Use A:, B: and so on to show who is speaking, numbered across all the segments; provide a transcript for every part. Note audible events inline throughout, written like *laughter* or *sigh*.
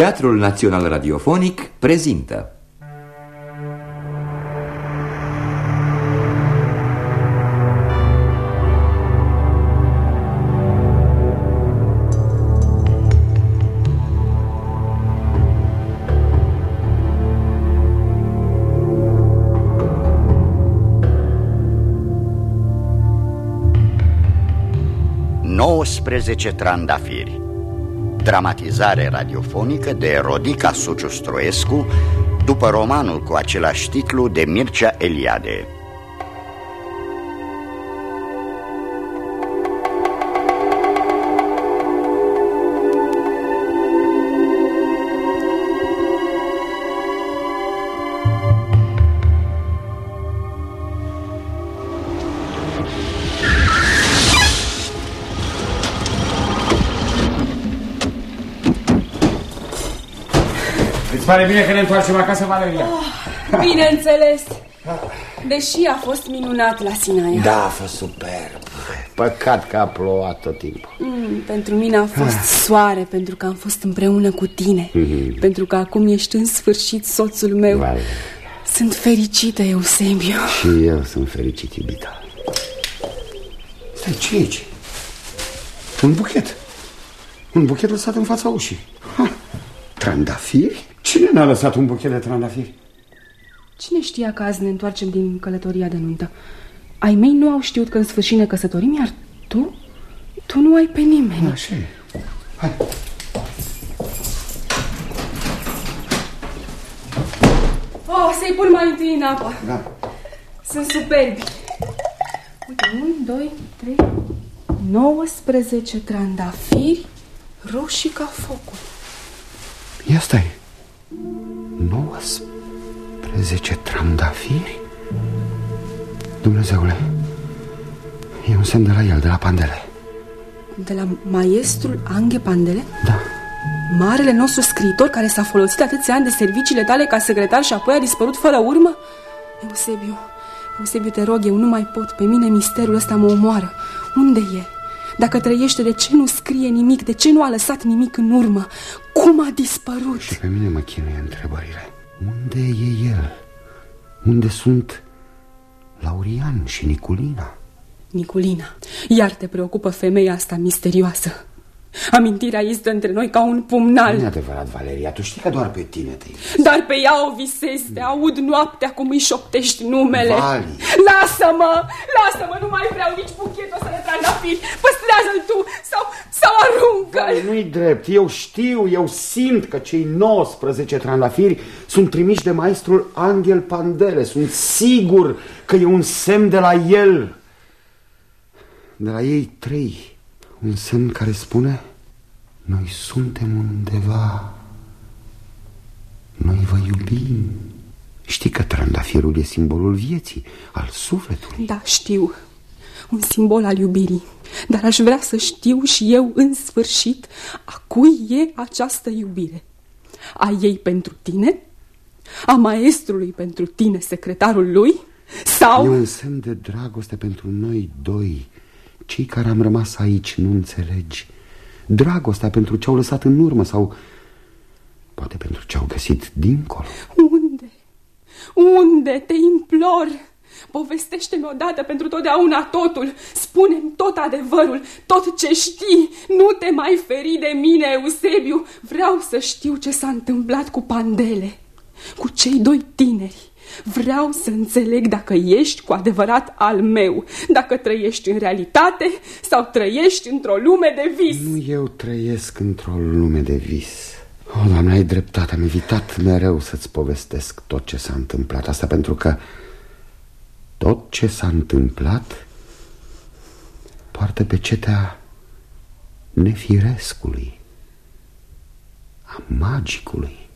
A: Teatrul Național Radiofonic prezintă
B: Nouăsprezece trandafiri Dramatizare radiofonică de Rodica Suciu Stroescu După romanul cu același titlu de Mircea Eliade
C: pare bine că ne întoarcem acasă, Valeria.
D: Oh, bineînțeles. Deși a fost minunat la Sinaia.
E: Da, a fost superb. Păcat că a plouat tot timpul.
D: Mm, pentru mine a fost ah. soare, pentru că am fost împreună cu tine. Mm -hmm. Pentru că acum ești în sfârșit soțul meu. Valeria. Sunt fericită, Eusebiu.
E: Și eu sunt fericit, iubita.
C: Stai, ce e aici? Un buchet. Un buchet lăsat în fața ușii. Ha, trandafiri? Cine ne-a lăsat un buchet de trandafiri?
D: Cine știa că azi ne întoarcem din călătoria de nuntă? Ai mei nu au știut că în sfârșit ne căsătorim, iar tu? Tu nu ai pe nimeni.
C: Așa e. Hai.
D: Oh, să-i pun mai întâi în apă.
C: Da.
D: Sunt superbi. Uite, 1, 2, 3, 19 trandafiri roșii ca focul.
C: Ia stai. 19 trandafiri? Dumnezeule, e un semn de la el, de la Pandele.
D: De la maestrul Anghe Pandele?
C: Da.
D: Marele nostru scriitor care s-a folosit atâția ani de serviciile tale ca secretar și apoi a dispărut fără urmă? Eusebiu, Eusebiu, te rog, eu nu mai pot. Pe mine misterul ăsta mă omoară. Unde e? Dacă trăiește, de ce nu scrie nimic? De ce nu a lăsat nimic în urmă? Cum a dispărut?
C: Și pe mine mă chinuie întrebările. Unde e el? Unde sunt Laurian și Niculina?
D: Niculina, iar te preocupă femeia asta misterioasă. Amintirea este între noi ca un pumnal.
E: Nu e adevărat, Valeria, tu știi că doar pe tine te iubesc.
D: Dar pe ea o visezi, te aud noaptea cum îi șoptești numele.
E: Vali.
D: Lasă-mă, lasă-mă, nu mai vreau nici buchetul ăsta de trandafiri. Păstrează-l tu sau, sau aruncă-l.
E: Nu-i drept, eu știu, eu simt că cei 19 trandafiri sunt trimiși de maestrul Angel Pandele. Sunt sigur că e un semn de la el.
C: De la ei trei un semn care spune Noi suntem undeva. Noi vă iubim. Știi că trandafirul e simbolul vieții, al sufletului.
D: Da, știu. Un simbol al iubirii. Dar aș vrea să știu și eu în sfârșit A cui e această iubire? A ei pentru tine? A maestrului pentru tine, secretarul lui? Sau...
C: E un semn de dragoste pentru noi doi cei care am rămas aici nu înțelegi. Dragostea pentru ce au lăsat în urmă Sau poate pentru ce au găsit dincolo.
D: Unde? Unde? Te implor Povestește-mi odată pentru totdeauna totul. Spune-mi tot adevărul Tot ce știi. Nu te mai feri de mine, Eusebiu. Vreau să știu ce s-a întâmplat cu Pandele Cu cei doi tineri Vreau să înțeleg dacă ești cu adevărat al meu, dacă trăiești în realitate sau trăiești într-o lume de vis.
C: Nu eu trăiesc într-o lume de vis. O, oh, doamne, ai dreptate, am evitat mereu să-ți povestesc tot ce s-a întâmplat. Asta pentru că tot ce s-a întâmplat poartă pe cetea nefirescului, a magicului.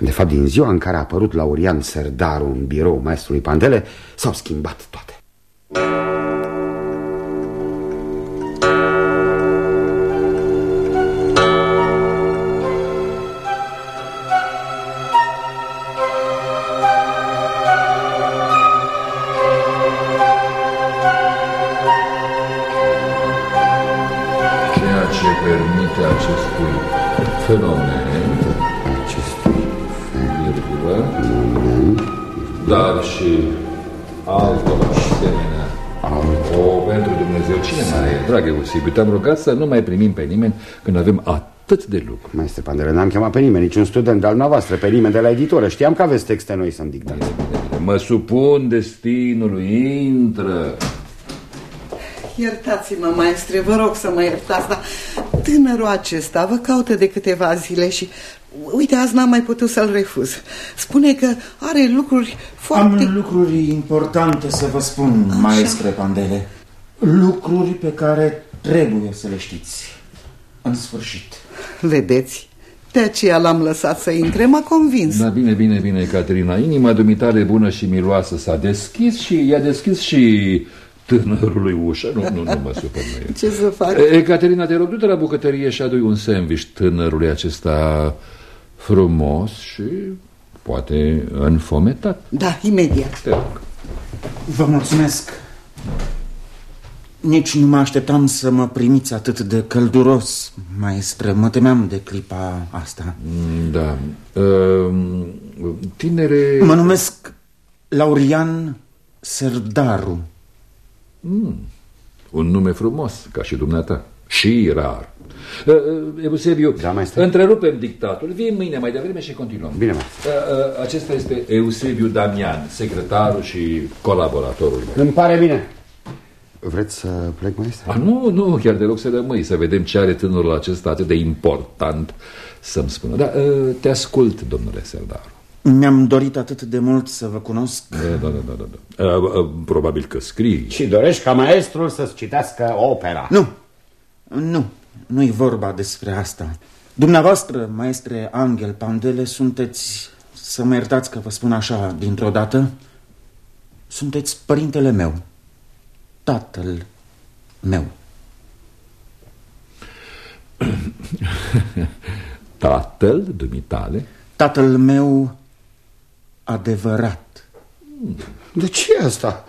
C: De fapt, din ziua în care a apărut Laurian Serdaru în birou maestrului Pandele, s-au schimbat toate.
F: ce permite acestui fenomen, dar și altor asemenea. O, pentru Dumnezeu, cine mai e? Dragă Eusebiu, te-am rugat să nu mai primim pe nimeni când avem atât de lucru.
C: Mai este pandele, n-am chemat pe nimeni, niciun student al noastră, pe nimeni de la editoră. Știam că aveți texte noi să-mi dictați.
F: Bine, bine, Mă supun destinului, intră.
G: Iertați-mă, maestre, vă rog să mă iertați, dar tânărul acesta vă caută de câteva zile și... Uite, azi n-am mai putut să-l refuz. Spune că are lucruri foarte...
H: Am lucruri importante să vă spun, Așa. maestre Pandele. Lucruri pe care trebuie să le știți. În sfârșit.
G: Vedeți? De aceea l-am lăsat să intre, m-a convins.
F: Da, bine, bine, bine, Caterina. Inima dumitale bună și miloasă s-a deschis și i-a deschis și tânărului ușa. Nu, nu, nu mă supăr. Nu e. *laughs*
G: Ce să fac?
F: E, Caterina, te rog, du-te la bucătărie și adu un sandwich tânărului acesta frumos și poate înfometat.
G: Da, imediat.
F: Te rog.
H: Vă mulțumesc. Nici nu mă așteptam să mă primiți atât de călduros, maestre. Mă temeam de clipa asta.
F: Mm, Da. Ehm, Tinere...
H: Mă numesc Laurian Serdaru.
F: Un nume frumos, ca și dumneata. Și rar. Uh, uh, Eusebiu,
C: Da, maestre.
F: întrerupem dictatul. Vii mâine mai devreme și continuăm.
C: Bine, maestre.
F: Uh, uh, Acesta este Eusebiu Damian, secretarul și colaboratorul meu.
C: Îmi pare bine. Vreți să plec, maestre?
F: A, nu, nu, chiar deloc să rămâi, să vedem ce are tânărul acesta atât de important să-mi spună. Da, uh, te ascult, domnule Serdaru.
H: Mi-am dorit atât de mult să vă cunosc.
F: Da, da, da, da, da. Uh, uh, Probabil că scrii.
C: Și dorești ca maestrul să-ți citească opera.
H: Nu, nu, nu-i vorba despre asta. Dumneavoastră, maestre Angel Pandele, sunteți, să mă iertați că vă spun așa dintr-o dată, sunteți părintele meu, tatăl meu. *coughs*
F: Tatăl dumitale
H: Tatăl meu adevărat.
C: De ce e asta?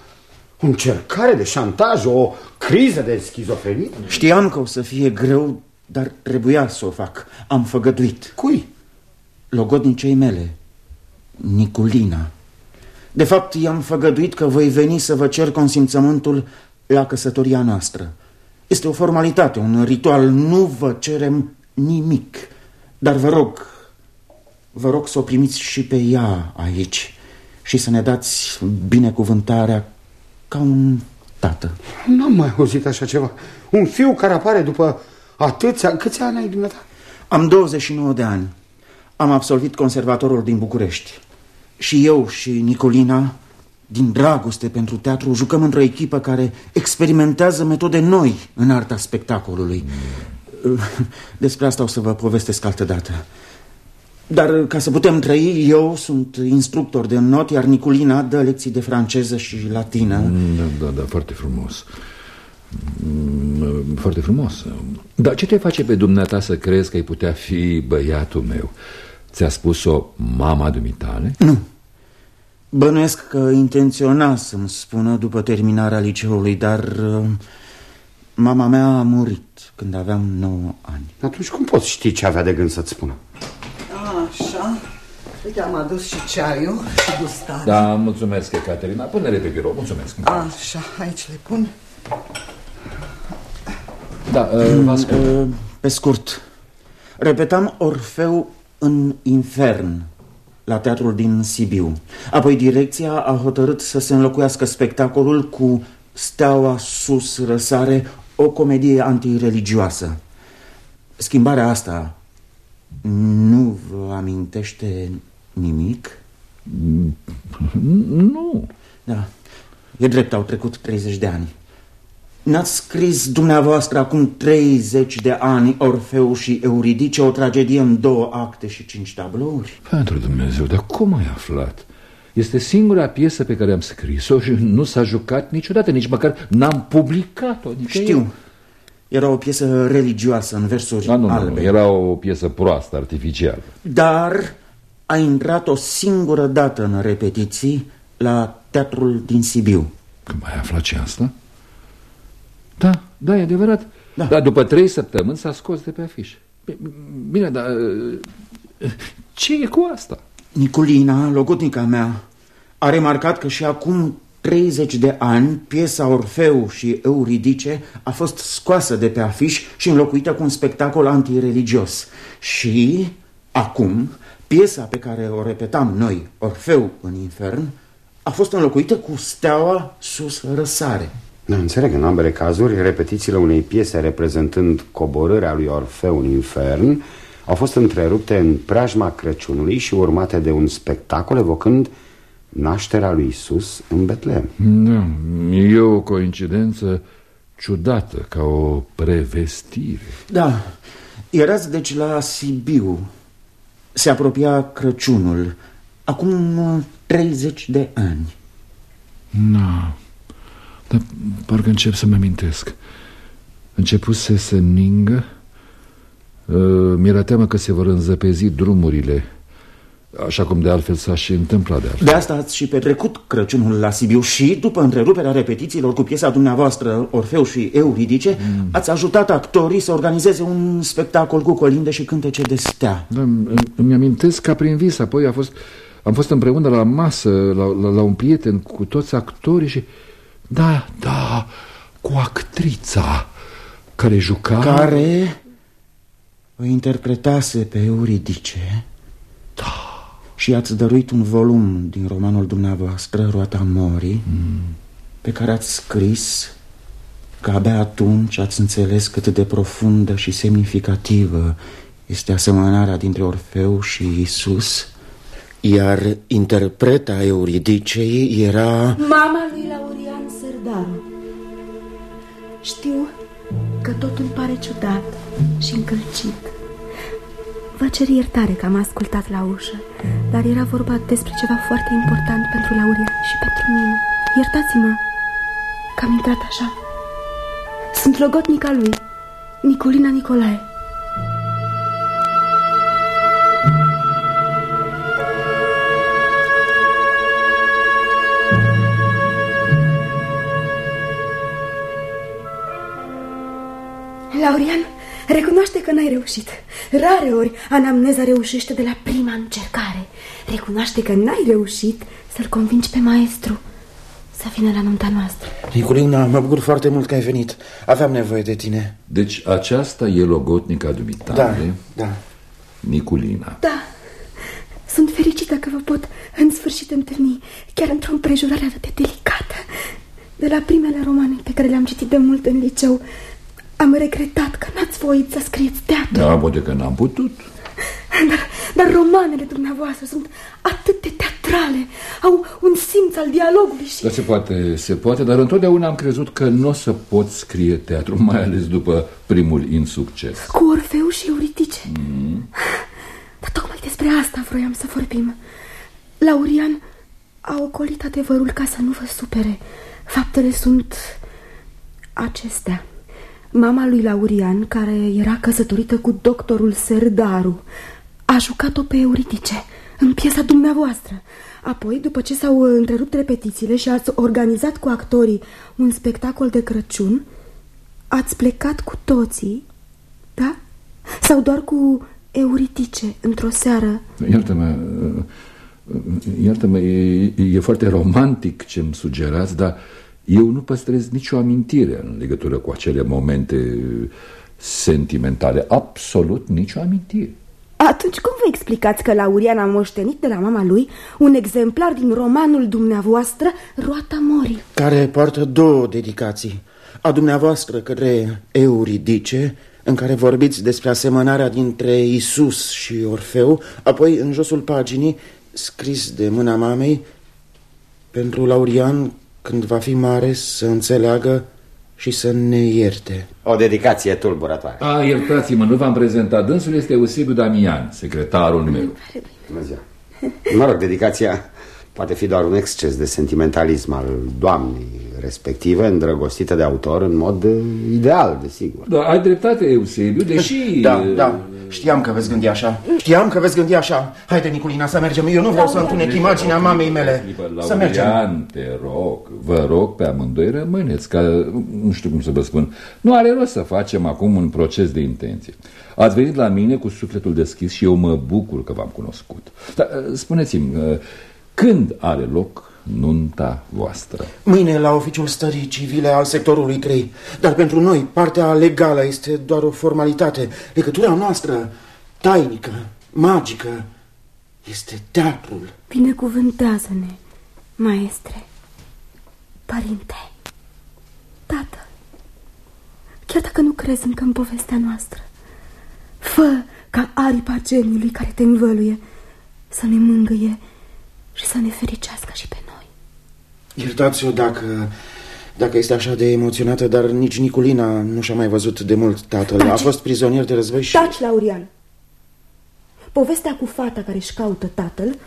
C: O încercare de șantaj, o criză de schizofrenie?
H: Știam că o să fie greu, dar trebuia să o fac. Am făgăduit.
C: Cui?
H: Logodnicei mele, Niculina. De fapt, i-am făgăduit că voi veni să vă cer consimțământul la căsătoria noastră. Este o formalitate, un ritual, nu vă cerem nimic. Dar vă rog, vă rog să o primiți și pe ea aici și să ne dați binecuvântarea ca un tată.
C: N-am mai auzit așa ceva. Un fiu care apare după atâția... Câți ani ai dumneata?
H: Am 29 de ani. Am absolvit conservatorul din București. Și eu și Nicolina, din dragoste pentru teatru, jucăm într-o echipă care experimentează metode noi în arta spectacolului. Despre asta o să vă povestesc altă dată. Dar ca să putem trăi, eu sunt instructor de not, iar Niculina dă lecții de franceză și latină.
F: Da, da, da, foarte frumos. Mm, Foarte frumos. Dar ce te face pe dumneata să crezi că ai putea fi băiatul meu? Ți-a spus-o mama dumitale?
H: Nu. Bănuiesc că intenționa să-mi spună după terminarea liceului, dar uh, mama mea a murit când aveam 9 ani.
C: Atunci cum poți ști ce avea de gând să-ți spună?
G: Așa. Uite, am adus și ceaiul și gustare.
F: Da, mulțumesc, Ecaterina. Pune-le pe birou, mulțumesc.
G: Așa, aici le pun.
F: Da, uh, vă ascult.
H: Uh, Pe scurt, repetam Orfeu în infern la teatrul din Sibiu. Apoi direcția a hotărât să se înlocuiască spectacolul cu Steaua sus răsare, o comedie antireligioasă. Schimbarea asta nu vă amintește nimic?
F: Nu.
H: Da, e drept, au trecut 30 de ani. N-ați scris dumneavoastră acum 30 de ani Orfeu și Euridice, o tragedie în două acte și cinci tablouri?
F: Pentru Dumnezeu, dar cum ai aflat? Este singura piesă pe care am scris-o și nu s-a jucat niciodată, nici măcar n-am publicat-o. nicăieri.
H: Știu, era o piesă religioasă în versuri
F: Da, nu, nu,
H: albe.
F: nu, era o piesă proastă, artificială.
H: Dar a intrat o singură dată în repetiții la teatrul din Sibiu.
F: Când mai aflat ce asta? Da, da, e adevărat. Da. Dar după trei săptămâni s-a scos de pe afiș. Bine, dar ce e cu asta?
H: Niculina, logodnica mea, a remarcat că și acum 30 de ani piesa Orfeu și Euridice a fost scoasă de pe afiș și înlocuită cu un spectacol antireligios. Și acum piesa pe care o repetam noi, Orfeu în infern, a fost înlocuită cu steaua sus răsare.
C: Nu înțeleg, în ambele cazuri, repetițiile unei piese reprezentând coborârea lui Orfeu în infern au fost întrerupte în preajma Crăciunului și urmate de un spectacol evocând nașterea lui Isus în Betlehem.
F: Da, e o coincidență ciudată, ca o prevestire.
H: Da, erați deci la Sibiu. Se apropia Crăciunul, acum 30 de ani.
F: Da, dar parcă încep să-mi amintesc. Începuse să ningă, uh, mi-era teamă că se vor înzăpezi drumurile Așa cum de altfel s-a și întâmplat de altfel.
H: De asta ați și petrecut Crăciunul la Sibiu și, după întreruperea repetițiilor cu piesa dumneavoastră Orfeu și Euridice, mm. ați ajutat actorii să organizeze un spectacol cu colinde și cântece de stea.
F: Da, îmi amintesc ca prin vis, apoi a fost, am fost împreună la masă, la, la, la un prieten cu toți actorii și... Da, da, cu actrița care juca...
H: Care o interpretase pe Euridice...
F: Da
H: și ați dăruit un volum din romanul dumneavoastră, Roata Morii, mm. pe care ați scris că abia atunci ați înțeles cât de profundă și semnificativă este asemănarea dintre Orfeu și Isus, iar interpreta Euridicei era...
I: Mama lui Laurian Sărdaru. Știu că totul pare ciudat și încălcit. Vă cer iertare că am ascultat la ușă, dar era vorba despre ceva foarte important pentru Lauria și pentru mine. Iertați-mă că am intrat așa. Sunt logotnica lui, Nicolina Nicolae. Laurian, recunoaște că n-ai reușit. Rare ori anamneza reușește de la prima încercare. Recunoaște că n-ai reușit să-l convingi pe maestru să vină la nunta noastră.
H: Niculina, mă bucur foarte mult că ai venit. Aveam nevoie de tine.
F: Deci aceasta e logotnica dumitare?
H: Da, da.
F: Niculina.
I: Da. Sunt fericită că vă pot în sfârșit întâlni, chiar într-o împrejurare atât de delicată. De la primele romane pe care le-am citit de mult în liceu, am regretat că n-ați voit să scrieți teatru.
F: Da, poate că n-am putut.
I: Dar, dar romanele dumneavoastră sunt atât de teatrale, au un simț al dialogului și...
F: Da, se poate, se poate, dar întotdeauna am crezut că nu o să pot scrie teatru, *laughs* mai ales după primul insucces.
I: Cu Orfeu și Euridice. Mm. Dar tocmai despre asta vroiam să vorbim. Laurian a ocolit adevărul ca să nu vă supere. Faptele sunt acestea. Mama lui Laurian, care era căsătorită cu doctorul Serdaru, a jucat-o pe Euridice, în piesa dumneavoastră. Apoi, după ce s-au întrerupt repetițiile și ați organizat cu actorii un spectacol de Crăciun, ați plecat cu toții, da? Sau doar cu Euridice într-o seară?
F: Iartă-mă, iartă-mă, e, e foarte romantic ce-mi sugerați, dar eu nu păstrez nicio amintire în legătură cu acele momente sentimentale. Absolut nicio amintire.
I: Atunci cum vă explicați că Laurian a moștenit de la mama lui un exemplar din romanul dumneavoastră, Roata Mori?
H: Care poartă două dedicații. A dumneavoastră către Euridice, în care vorbiți despre asemănarea dintre Isus și Orfeu, apoi în josul paginii, scris de mâna mamei, pentru Laurian când va fi mare să înțeleagă și să ne ierte.
C: O dedicație tulburătoare.
F: A, iertați-mă, nu v-am prezentat. Dânsul este Eusebiu Damian, secretarul meu.
C: Bună ziua. Mă rog, dedicația Poate fi doar un exces de sentimentalism al doamnei respective, îndrăgostită de autor în mod uh, ideal, desigur.
F: Da, ai dreptate, Eusebiu, deși... *laughs*
H: Da, da, știam că veți gândi așa. Știam că veți gândi așa. Haide, Niculina, să mergem. Eu nu vreau să întunec imaginea mamei mele. Să mergem.
F: te rog, vă rog pe amândoi rămâneți, ca, nu știu cum să vă spun, nu are rost să facem acum un proces de intenție. Ați venit la mine cu sufletul deschis și eu mă bucur că v-am cunoscut. Dar spuneți-mi, când are loc nunta voastră?
H: Mâine la oficiul stării civile al sectorului 3. Dar pentru noi, partea legală este doar o formalitate. Legătura noastră, tainică, magică, este teatrul.
I: Binecuvântează-ne, maestre, părinte, tată. Chiar dacă nu crezi încă în povestea noastră, fă ca aripa geniului care te învăluie să ne mângâie și să ne fericească și pe noi.
H: Iertați-o dacă, dacă este așa de emoționată, dar nici Niculina nu și-a mai văzut de mult tatăl. Taci. A fost prizonier de război și...
I: Taci, Laurian! Povestea cu fata care își caută tatăl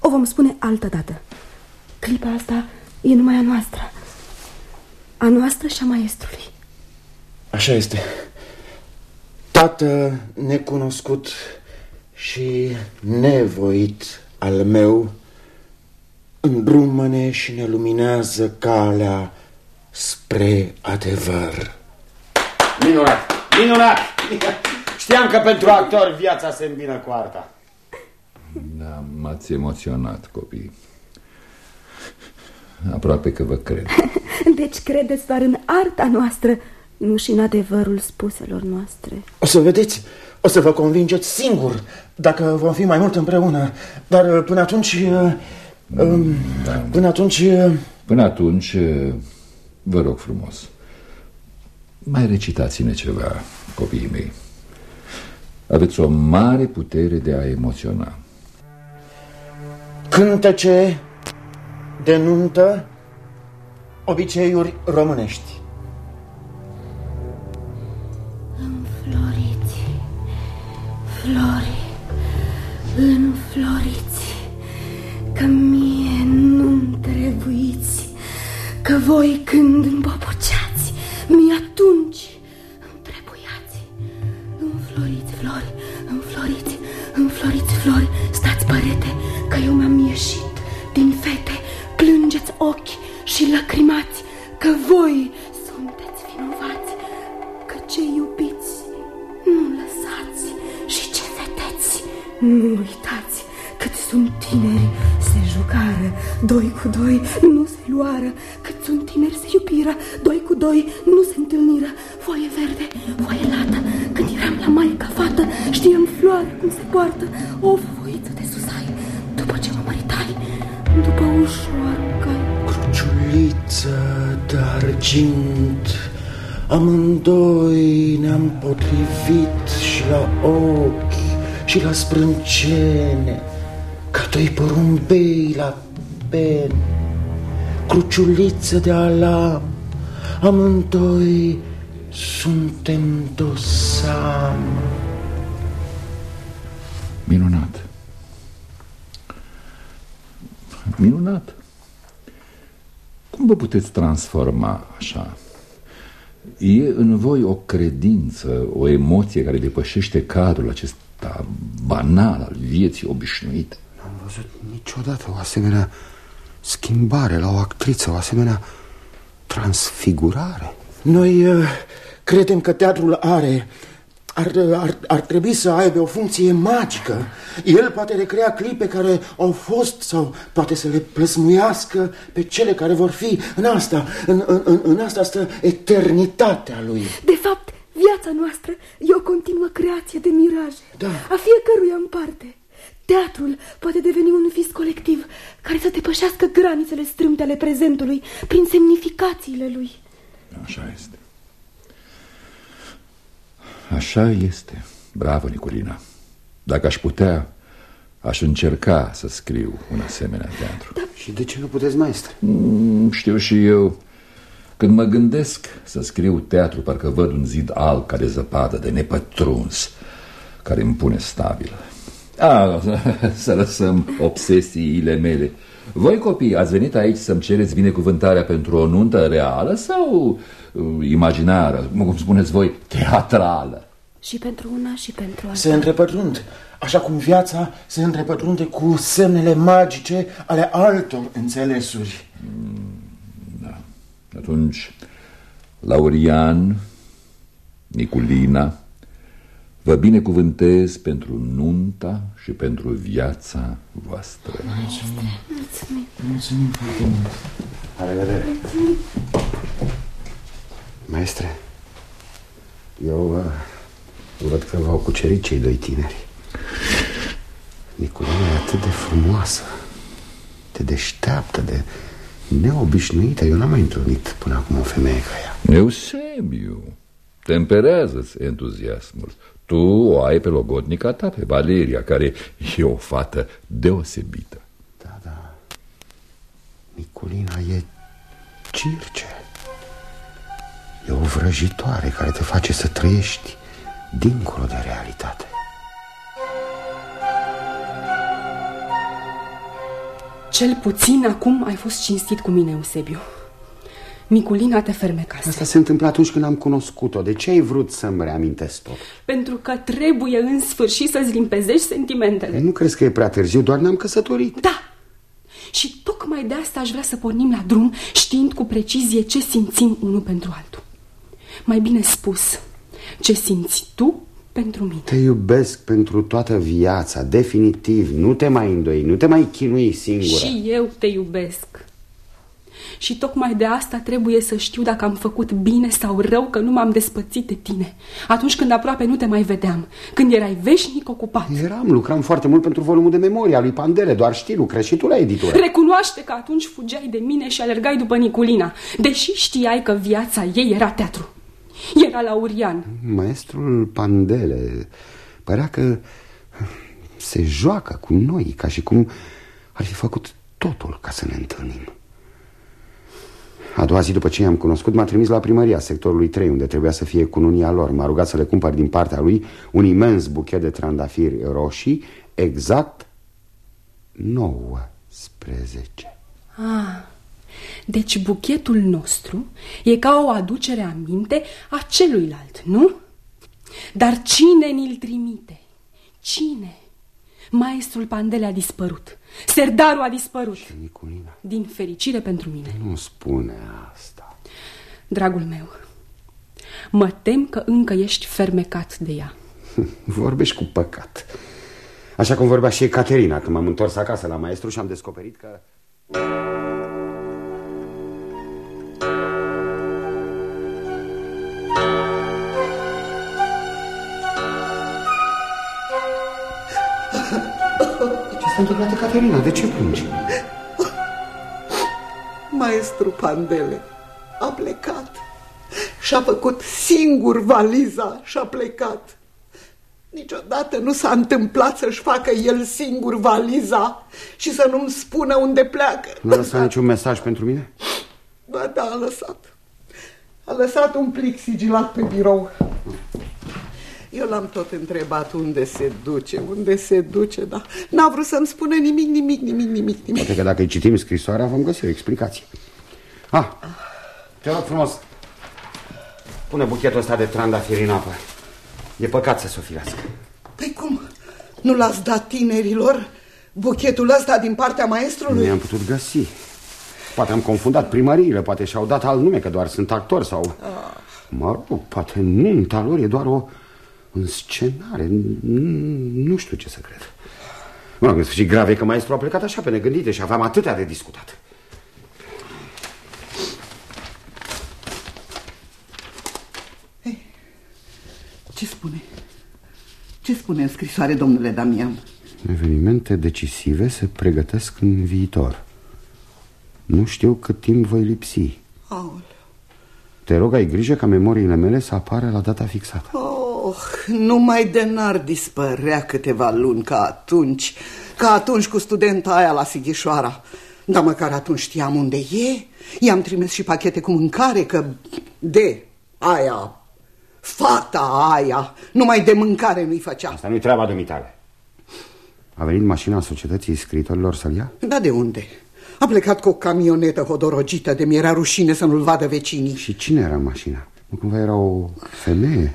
I: o vom spune altă dată. Clipa asta e numai a noastră. A noastră și a maestrului.
H: Așa este. Tată necunoscut și nevoit al meu îndrumă-ne și ne luminează calea spre adevăr.
C: Minunat! Minunat! Știam că pentru actor viața se îmbină cu arta.
F: Da, m-ați emoționat, copii. Aproape că vă cred. *laughs*
I: Deci credeți doar în arta noastră, nu și în adevărul spuselor noastre.
H: O să vedeți, o să vă convingeți singur dacă vom fi mai mult împreună. Dar până atunci Um, da. Până atunci... Uh,
F: până atunci, uh, vă rog frumos, mai recitați-ne ceva, copiii mei. Aveți o mare putere de a emoționa.
H: Cântece de nuntă, obiceiuri românești.
I: Înfloriți, flori, înfloriți că mie nu-mi trebuiți, că voi când împopoceați, mi atunci îmi trebuiați. Înfloriți flori, înfloriți, înfloriți flori, stați părete, că eu mi-am ieșit din fete, plângeți ochi și lacrimați, că voi sunteți vinovați, că ce iubiți nu lăsați și ce vedeți nu uitați cât sunt tineri jucară, doi cu doi nu se luară, cât sunt tineri se iubiră, doi cu doi nu se întâlniră. Foaie verde, foaie lată, când eram la maica fată, știam floare cum se poartă, o voiță de susai, după ce mă măritai, după ușoară cai.
H: Cruciuliță de argint, amândoi ne-am potrivit și la ochi și la sprâncene ca doi porumbei la pen, cruciuliță de alam, amândoi suntem dosam.
F: Minunat. Minunat. Cum vă puteți transforma așa? E în voi o credință, o emoție care depășește cadrul acesta banal al vieții obișnuite
C: văzut niciodată o asemenea schimbare la o actriță, o asemenea transfigurare.
H: Noi uh, credem că teatrul are ar, ar, ar trebui să aibă o funcție magică. El poate recrea clipe care au fost sau poate să le plăsmuiască pe cele care vor fi în asta. În, în, în asta stă eternitatea lui.
I: De fapt, viața noastră e o continuă creație de miraje.
H: Da.
I: A fiecăruia în parte. Teatrul poate deveni un vis colectiv care să depășească granițele strâmte ale prezentului prin semnificațiile lui.
F: Așa este. Așa este. Bravo, Nicolina. Dacă aș putea, aș încerca să scriu un asemenea teatru.
C: Da. Și de ce nu puteți, maestre?
F: Mm, știu și eu. Când mă gândesc să scriu teatru, parcă văd un zid alb ca de zăpadă, de nepătruns, care îmi pune stabil. A, *laughs* să lăsăm obsesiile mele. Voi, copii, ați venit aici să-mi cereți binecuvântarea pentru o nuntă reală sau uh, imaginară, cum spuneți voi, teatrală?
I: Și pentru una și pentru alta.
H: Se întrepătrund, așa cum viața se întrepătrunde cu semnele magice ale altor înțelesuri.
F: Da. Atunci, Laurian, Niculina, vă binecuvântez pentru nunta și pentru viața voastră.
I: Mulțumim.
H: Mulțumim foarte mult.
C: La revedere. Maestre, eu uh, văd că v-au cucerit cei doi tineri. Niculina e atât de frumoasă, de deșteaptă, de neobișnuită. Eu n-am mai întâlnit până acum o femeie ca ea.
F: Eusebiu, temperează-ți entuziasmul. Tu o ai pe logodnica ta, pe Valeria, care e o fată deosebită.
C: Da, da. Niculina e circe. E o vrăjitoare care te face să trăiești dincolo de realitate.
D: Cel puțin acum ai fost cinstit cu mine, Eusebiu. Niculina te fermecase.
C: Asta se întâmplă atunci când am cunoscut-o. De ce ai vrut să-mi reamintesc tot?
D: Pentru că trebuie în sfârșit să-ți limpezești sentimentele.
C: Nu crezi că e prea târziu? Doar ne-am căsătorit.
D: Da! Și tocmai de asta aș vrea să pornim la drum, știind cu precizie ce simțim unul pentru altul. Mai bine spus, ce simți tu pentru mine.
C: Te iubesc pentru toată viața, definitiv. Nu te mai îndoi, nu te mai chinui singură.
D: Și eu te iubesc. Și tocmai de asta trebuie să știu dacă am făcut bine sau rău că nu m-am despățit de tine. Atunci când aproape nu te mai vedeam, când erai veșnic ocupat.
C: Eram, lucram foarte mult pentru volumul de memorie al lui Pandele, doar știi, lucrezi și tu la editură.
D: Recunoaște că atunci fugeai de mine și alergai după Niculina, deși știai că viața ei era teatru. Era Laurian.
C: Maestrul Pandele părea că se joacă cu noi, ca și cum ar fi făcut totul ca să ne întâlnim. A doua zi după ce i-am cunoscut M-a trimis la primăria sectorului 3 Unde trebuia să fie cununia lor M-a rugat să le cumpăr din partea lui Un imens buchet de trandafiri roșii Exact 19
D: Ah, deci buchetul nostru e ca o aducere aminte a celuilalt, nu? Dar cine ni-l trimite? Cine? Maestrul Pandele a dispărut. Serdarul a dispărut.
C: Și Niculina?
D: Din fericire pentru mine.
C: Nu spune asta.
D: Dragul meu, mă tem că încă ești fermecat de ea. *laughs*
C: Vorbești cu păcat. Așa cum vorbea și Caterina când m-am întors acasă la maestru și am descoperit că... întâmplat, Caterina? De ce plângi?
G: Maestru Pandele a plecat și-a făcut singur valiza și-a plecat. Niciodată nu s-a întâmplat să-și facă el singur valiza și să nu-mi spună unde pleacă.
C: Nu a lăsat niciun mesaj pentru mine?
G: Ba da, a lăsat. A lăsat un plic sigilat pe birou. Eu l-am tot întrebat unde se duce, unde se duce, dar n-a vrut să-mi spună nimic, nimic, nimic, nimic, nimic.
C: Poate că dacă îi citim scrisoarea vom găsi o explicație. Ah, te rog frumos, pune buchetul ăsta de trandafiri în apă. E păcat să s-o firească.
G: Păi cum? Nu l-ați dat tinerilor buchetul ăsta din partea maestrului?
C: Nu i-am putut găsi. Poate am confundat primăriile, poate și-au dat alt nume, că doar sunt actori sau...
G: Ah.
C: Mă rog, poate nunta lor e doar o înscenare. Nu știu ce să cred. Mă rog, în sfârșit grav e că maestrul a plecat așa pe negândite și aveam atâtea de discutat.
G: Ce spune? Ce spune în scrisoare, domnule Damian?
C: Evenimente decisive se pregătesc în viitor. Nu știu cât timp voi lipsi.
G: Aoleu.
C: Te rog, ai grijă ca memoriile mele să apară la data fixată.
G: Oh, numai de n-ar dispărea câteva luni ca atunci, ca atunci cu studenta aia la Sighișoara. Dar măcar atunci știam unde e. I-am trimis și pachete cu mâncare, că de aia, fata aia, numai de mâncare nu-i făcea.
C: Asta nu-i treaba dumitale. A venit mașina societății scriitorilor să-l ia?
G: Da, de unde? A plecat cu o camionetă hodorogită de mi-era rușine să nu-l vadă vecinii.
C: Și cine era mașina? Nu cumva era o femeie?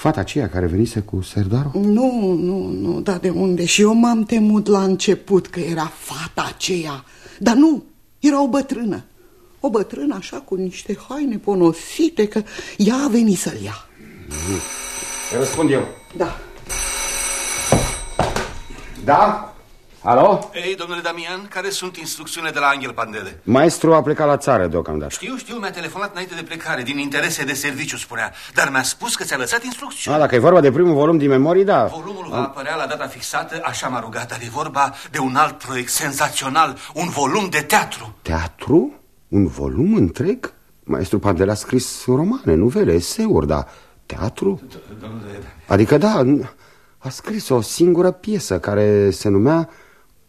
C: Fata aceea care venise cu serdarul?
G: Nu, nu, nu, da de unde? Și eu m-am temut la început că era fata aceea. Dar nu, era o bătrână. O bătrână așa cu niște haine ponosite că ea a venit să-l ia.
C: Răspund eu.
G: Da.
C: Da? Alo?
J: Ei, domnule Damian, care sunt instrucțiunile de la Angel Pandele?
C: Maestru a plecat la țară deocamdată.
J: Știu, știu, mi-a telefonat înainte de plecare, din interese de serviciu, spunea. Dar mi-a spus că ți-a lăsat instrucțiuni.
C: A, dacă e vorba de primul volum din memorii, da.
J: Volumul va apărea la data fixată, așa m-a rugat, dar e vorba de un alt proiect senzațional, un volum de teatru.
C: Teatru? Un volum întreg? Maestru Pandele a scris romane, nuvele, eseuri, dar teatru? Adică da, a scris o singură piesă care se numea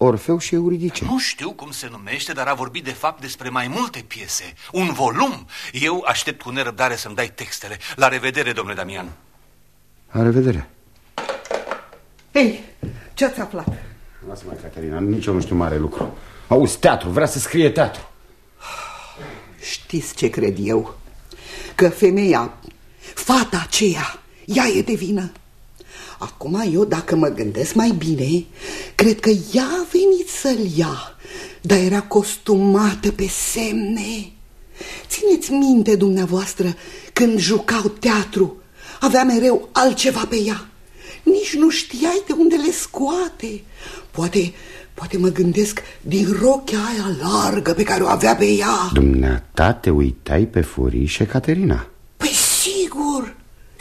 C: Orfeu și Euridice.
J: Nu știu cum se numește, dar a vorbit de fapt despre mai multe piese. Un volum. Eu aștept cu nerăbdare să-mi dai textele. La revedere, domnule Damian.
C: La revedere.
G: Ei, ce ați aflat?
C: Lasă-mă, Caterina, nici eu nu știu mare lucru. Auzi, teatru, vrea să scrie teatru.
G: Știți ce cred eu? Că femeia, fata aceea, ea e de vină. Acum eu, dacă mă gândesc mai bine, cred că ea a venit să-l ia, dar era costumată pe semne. Țineți minte dumneavoastră când jucau teatru, avea mereu altceva pe ea. Nici nu știai de unde le scoate. Poate, poate mă gândesc din rochea aia largă pe care o avea pe ea.
C: Dumneata te uitai pe furișe, Caterina?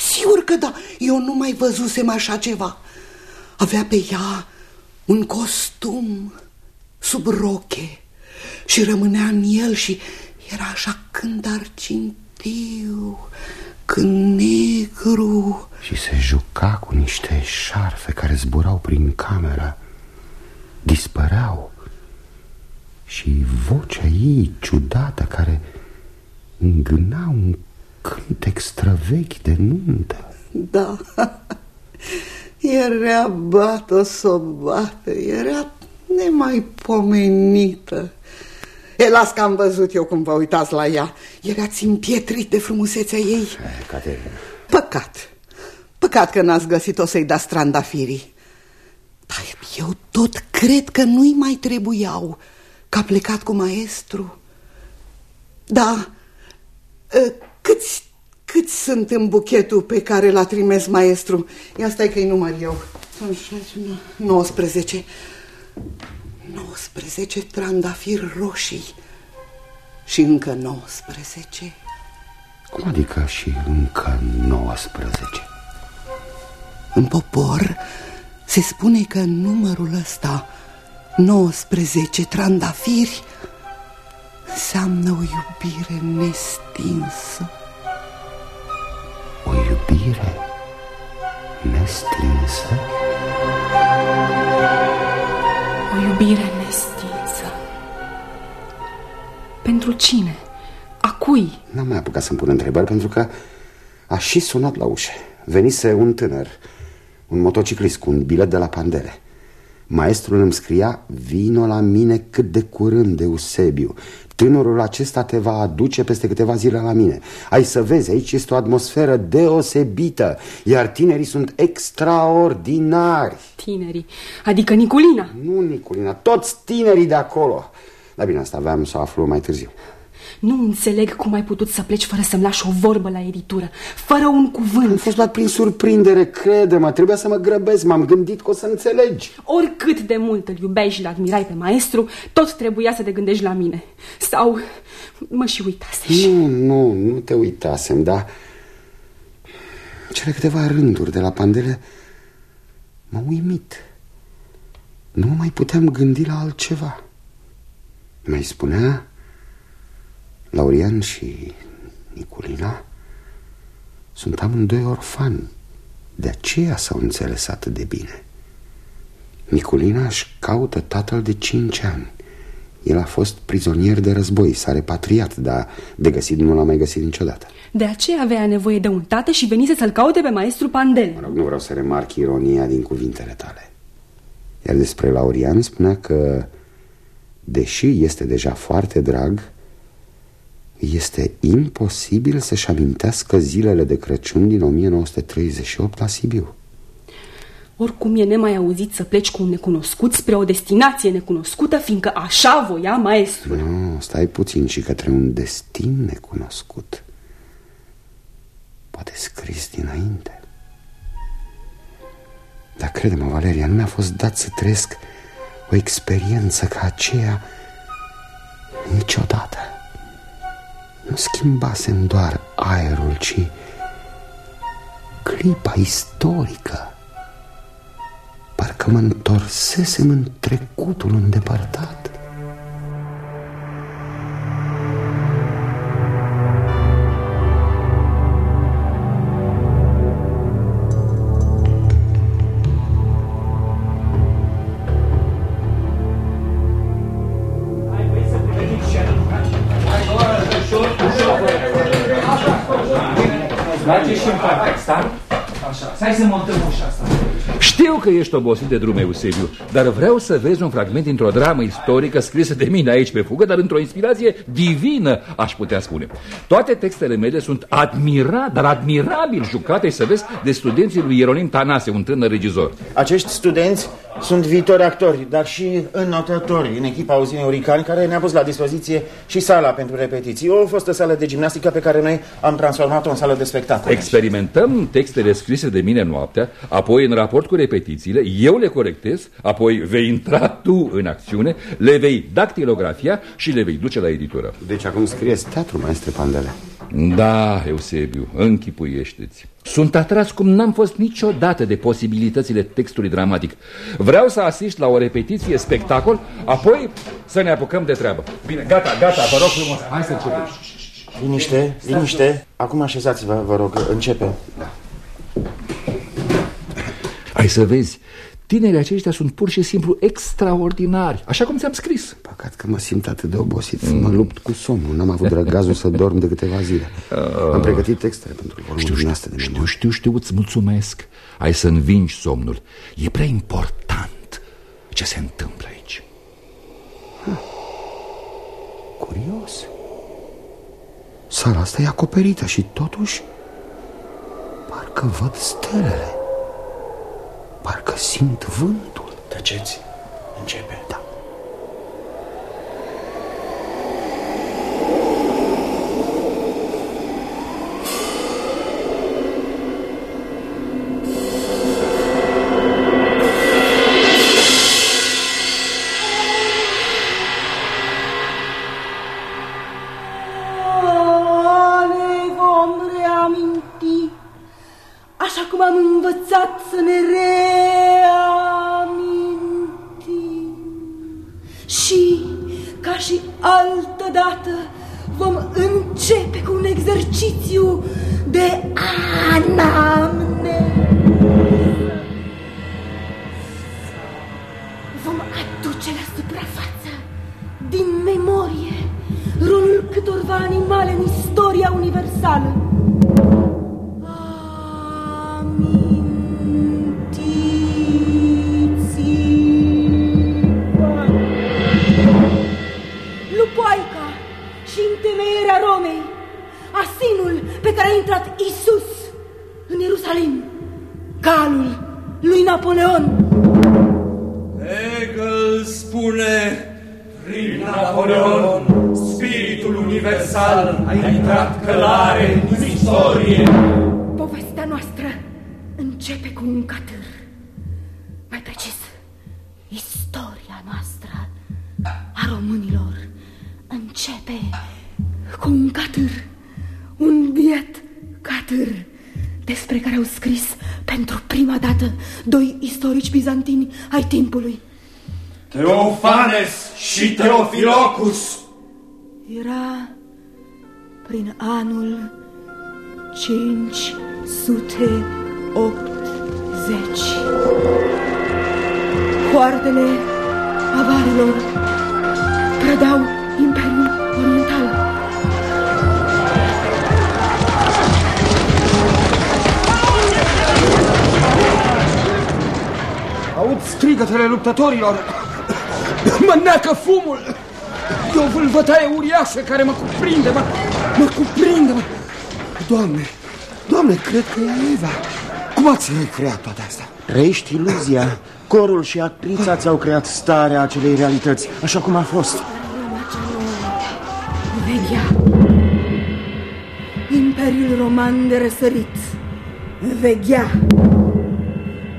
G: Păi sigur, sigur că da. Eu nu mai văzusem așa ceva. Avea pe ea un costum sub roche și rămânea în el și era așa când argintiu, când negru.
C: Și se juca cu niște șarfe care zburau prin cameră, dispăreau. Și vocea ei ciudată care îngâna un cântec străvechi de nuntă.
G: Da, *laughs* era bată să bată, era nemaipomenită. E, las că am văzut eu cum vă uitați la ea. Erați împietrit de frumusețea ei.
C: Eh, Caterina.
G: Păcat. Păcat că n-ați găsit-o să-i dați strandafirii. Dar eu tot cred că nu-i mai trebuiau, că a plecat cu maestru. Da, ă, câți, câți sunt în buchetul pe care l-a trimis maestru? Ia stai că-i număr eu. 19. 19 trandafiri roșii și încă 19.
C: Cum adică și încă 19?
G: În popor se spune că numărul ăsta, 19 trandafiri, înseamnă o iubire nestinsă.
C: O iubire nestinsă?
D: O iubire nestinsă. Pentru cine? A cui?
C: N-am mai apucat să-mi pun întrebări pentru că a și sunat la ușă. Venise un tânăr, un motociclist cu un bilet de la Pandele. Maestrul îmi scria, vino la mine cât de curând, Eusebiu. Tânărul acesta te va aduce peste câteva zile la mine. Ai să vezi, aici este o atmosferă deosebită, iar tinerii sunt extraordinari.
D: Tinerii, adică Niculina.
C: Nu Niculina, toți tinerii de acolo. Dar bine, asta aveam să aflu mai târziu.
D: Nu înțeleg cum ai putut să pleci fără să-mi lași o vorbă la editură, fără un cuvânt.
C: Am fost luat prin surprindere, crede-mă, trebuia să mă grăbesc, m-am gândit că o să înțelegi.
D: Oricât de mult îl iubeai și l admirai pe maestru, tot trebuia să te gândești la mine. Sau mă și uitase.
C: Nu, nu, nu te uitasem, dar cele câteva rânduri de la Pandele m-au uimit. Nu mai puteam gândi la altceva. Mai spunea Laurian și Niculina sunt amândoi orfani. De aceea s-au înțeles atât de bine. Niculina își caută tatăl de cinci ani. El a fost prizonier de război, s-a repatriat, dar de găsit nu l-a mai găsit niciodată.
D: De aceea avea nevoie de un tată și venise să-l caute pe maestru Pandel.
C: Mă rog, nu vreau să remarc ironia din cuvintele tale. Iar despre Laurian spunea că, deși este deja foarte drag, este imposibil să-și amintească zilele de Crăciun din 1938 la Sibiu.
D: Oricum e nemai auzit să pleci cu un necunoscut spre o destinație necunoscută, fiindcă așa voia maestrul.
C: Nu, stai puțin și către un destin necunoscut. Poate scris dinainte. Dar crede-mă, Valeria, nu mi-a fost dat să trăiesc o experiență ca aceea niciodată. Nu schimbasem doar aerul, ci clipa istorică. Parcă mă întorsesem în trecutul îndepărtat.
F: Că ești obosit de drum, Eusebiu, dar vreau să vezi un fragment dintr-o dramă istorică scrisă de mine aici pe fugă, dar într-o inspirație divină, aș putea spune. Toate textele mele sunt admira, dar admirabil jucate, să vezi, de studenții lui Ieronim Tanase, un tânăr regizor.
H: Acești studenți sunt viitori actori, dar și înnotători în echipa uzinei Uricani, care ne-a pus la dispoziție și sala pentru repetiții. O fostă sală de gimnastică pe care noi am transformat-o în sală de spectacol.
F: Experimentăm textele scrise de mine noaptea, apoi în raport cu repetițiile, eu le corectez, apoi vei intra tu în acțiune, le vei dactilografia și le vei duce la editură.
C: Deci acum scrieți teatru, maestre Pandele.
F: Da, Eusebiu, închipuiește-ți. Sunt atras cum n-am fost niciodată de posibilitățile textului dramatic. Vreau să asist la o repetiție, spectacol, apoi să ne apucăm de treabă. Bine, gata, gata, vă rog frumos, hai să începem.
H: Liniște, liniște. Acum așezați-vă, vă rog, începe. Da.
F: Hai să vezi, tinerii aceștia sunt pur și simplu extraordinari, așa cum ți-am scris.
C: Păcat că mă simt atât de obosit, mm. mă lupt cu somnul, n-am avut răgazul să dorm de câteva zile. Uh. Am pregătit textele pentru volumul
F: știu,
C: dumneavoastră de
F: știu, știu, știu, îți mulțumesc. Ai să învingi somnul. E prea important ce se întâmplă aici.
C: Ha. Curios. Sala asta e acoperită și totuși parcă văd stelele. Parcă simt vântul.
H: Tăceți, începe.
C: Da. E o vâlvătaie uriașă care mă cuprinde, mă, mă cuprinde, mă. Doamne, Doamne, cred că e Eva. Cum ați recreat toate astea?
H: Trăiești iluzia. Corul și actrița ți-au creat starea acelei realități, așa cum a fost.
I: Veghea. Imperiul Roman de răsărit. Veghea.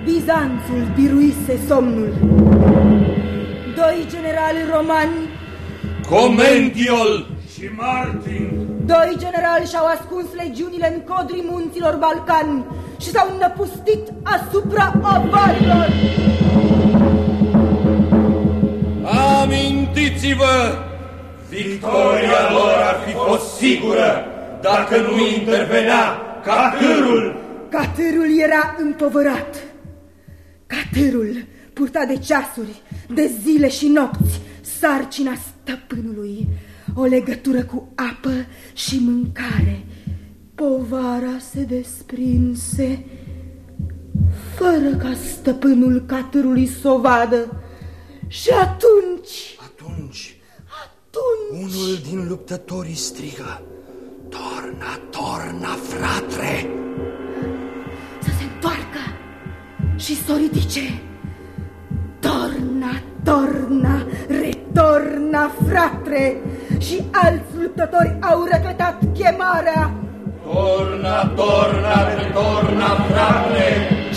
I: Bizanțul biruise somnul. Doi generali romani
K: Comendiol și Martin
I: Doi generali și-au ascuns legiunile în codrii munților Balcani și s-au năpustit asupra avalilor.
K: Amintiți-vă! Victoria lor ar fi fost sigură dacă nu intervenea Catârul!
I: Catârul era împovărat. Catârul purta de ceasuri, de zile și nopți, sarcina stăpânului, o legătură cu apă și mâncare. Povara se desprinse, fără ca stăpânul catârului să o vadă. Și atunci...
K: Atunci...
I: Atunci...
K: Unul din luptătorii strigă. Torna, torna, fratre!
I: Să se întoarcă și să o ridice. Torna, torna, retorna, fratre! Și alți luptători au repetat chemarea.
K: Torna, torna, retorna, fratre!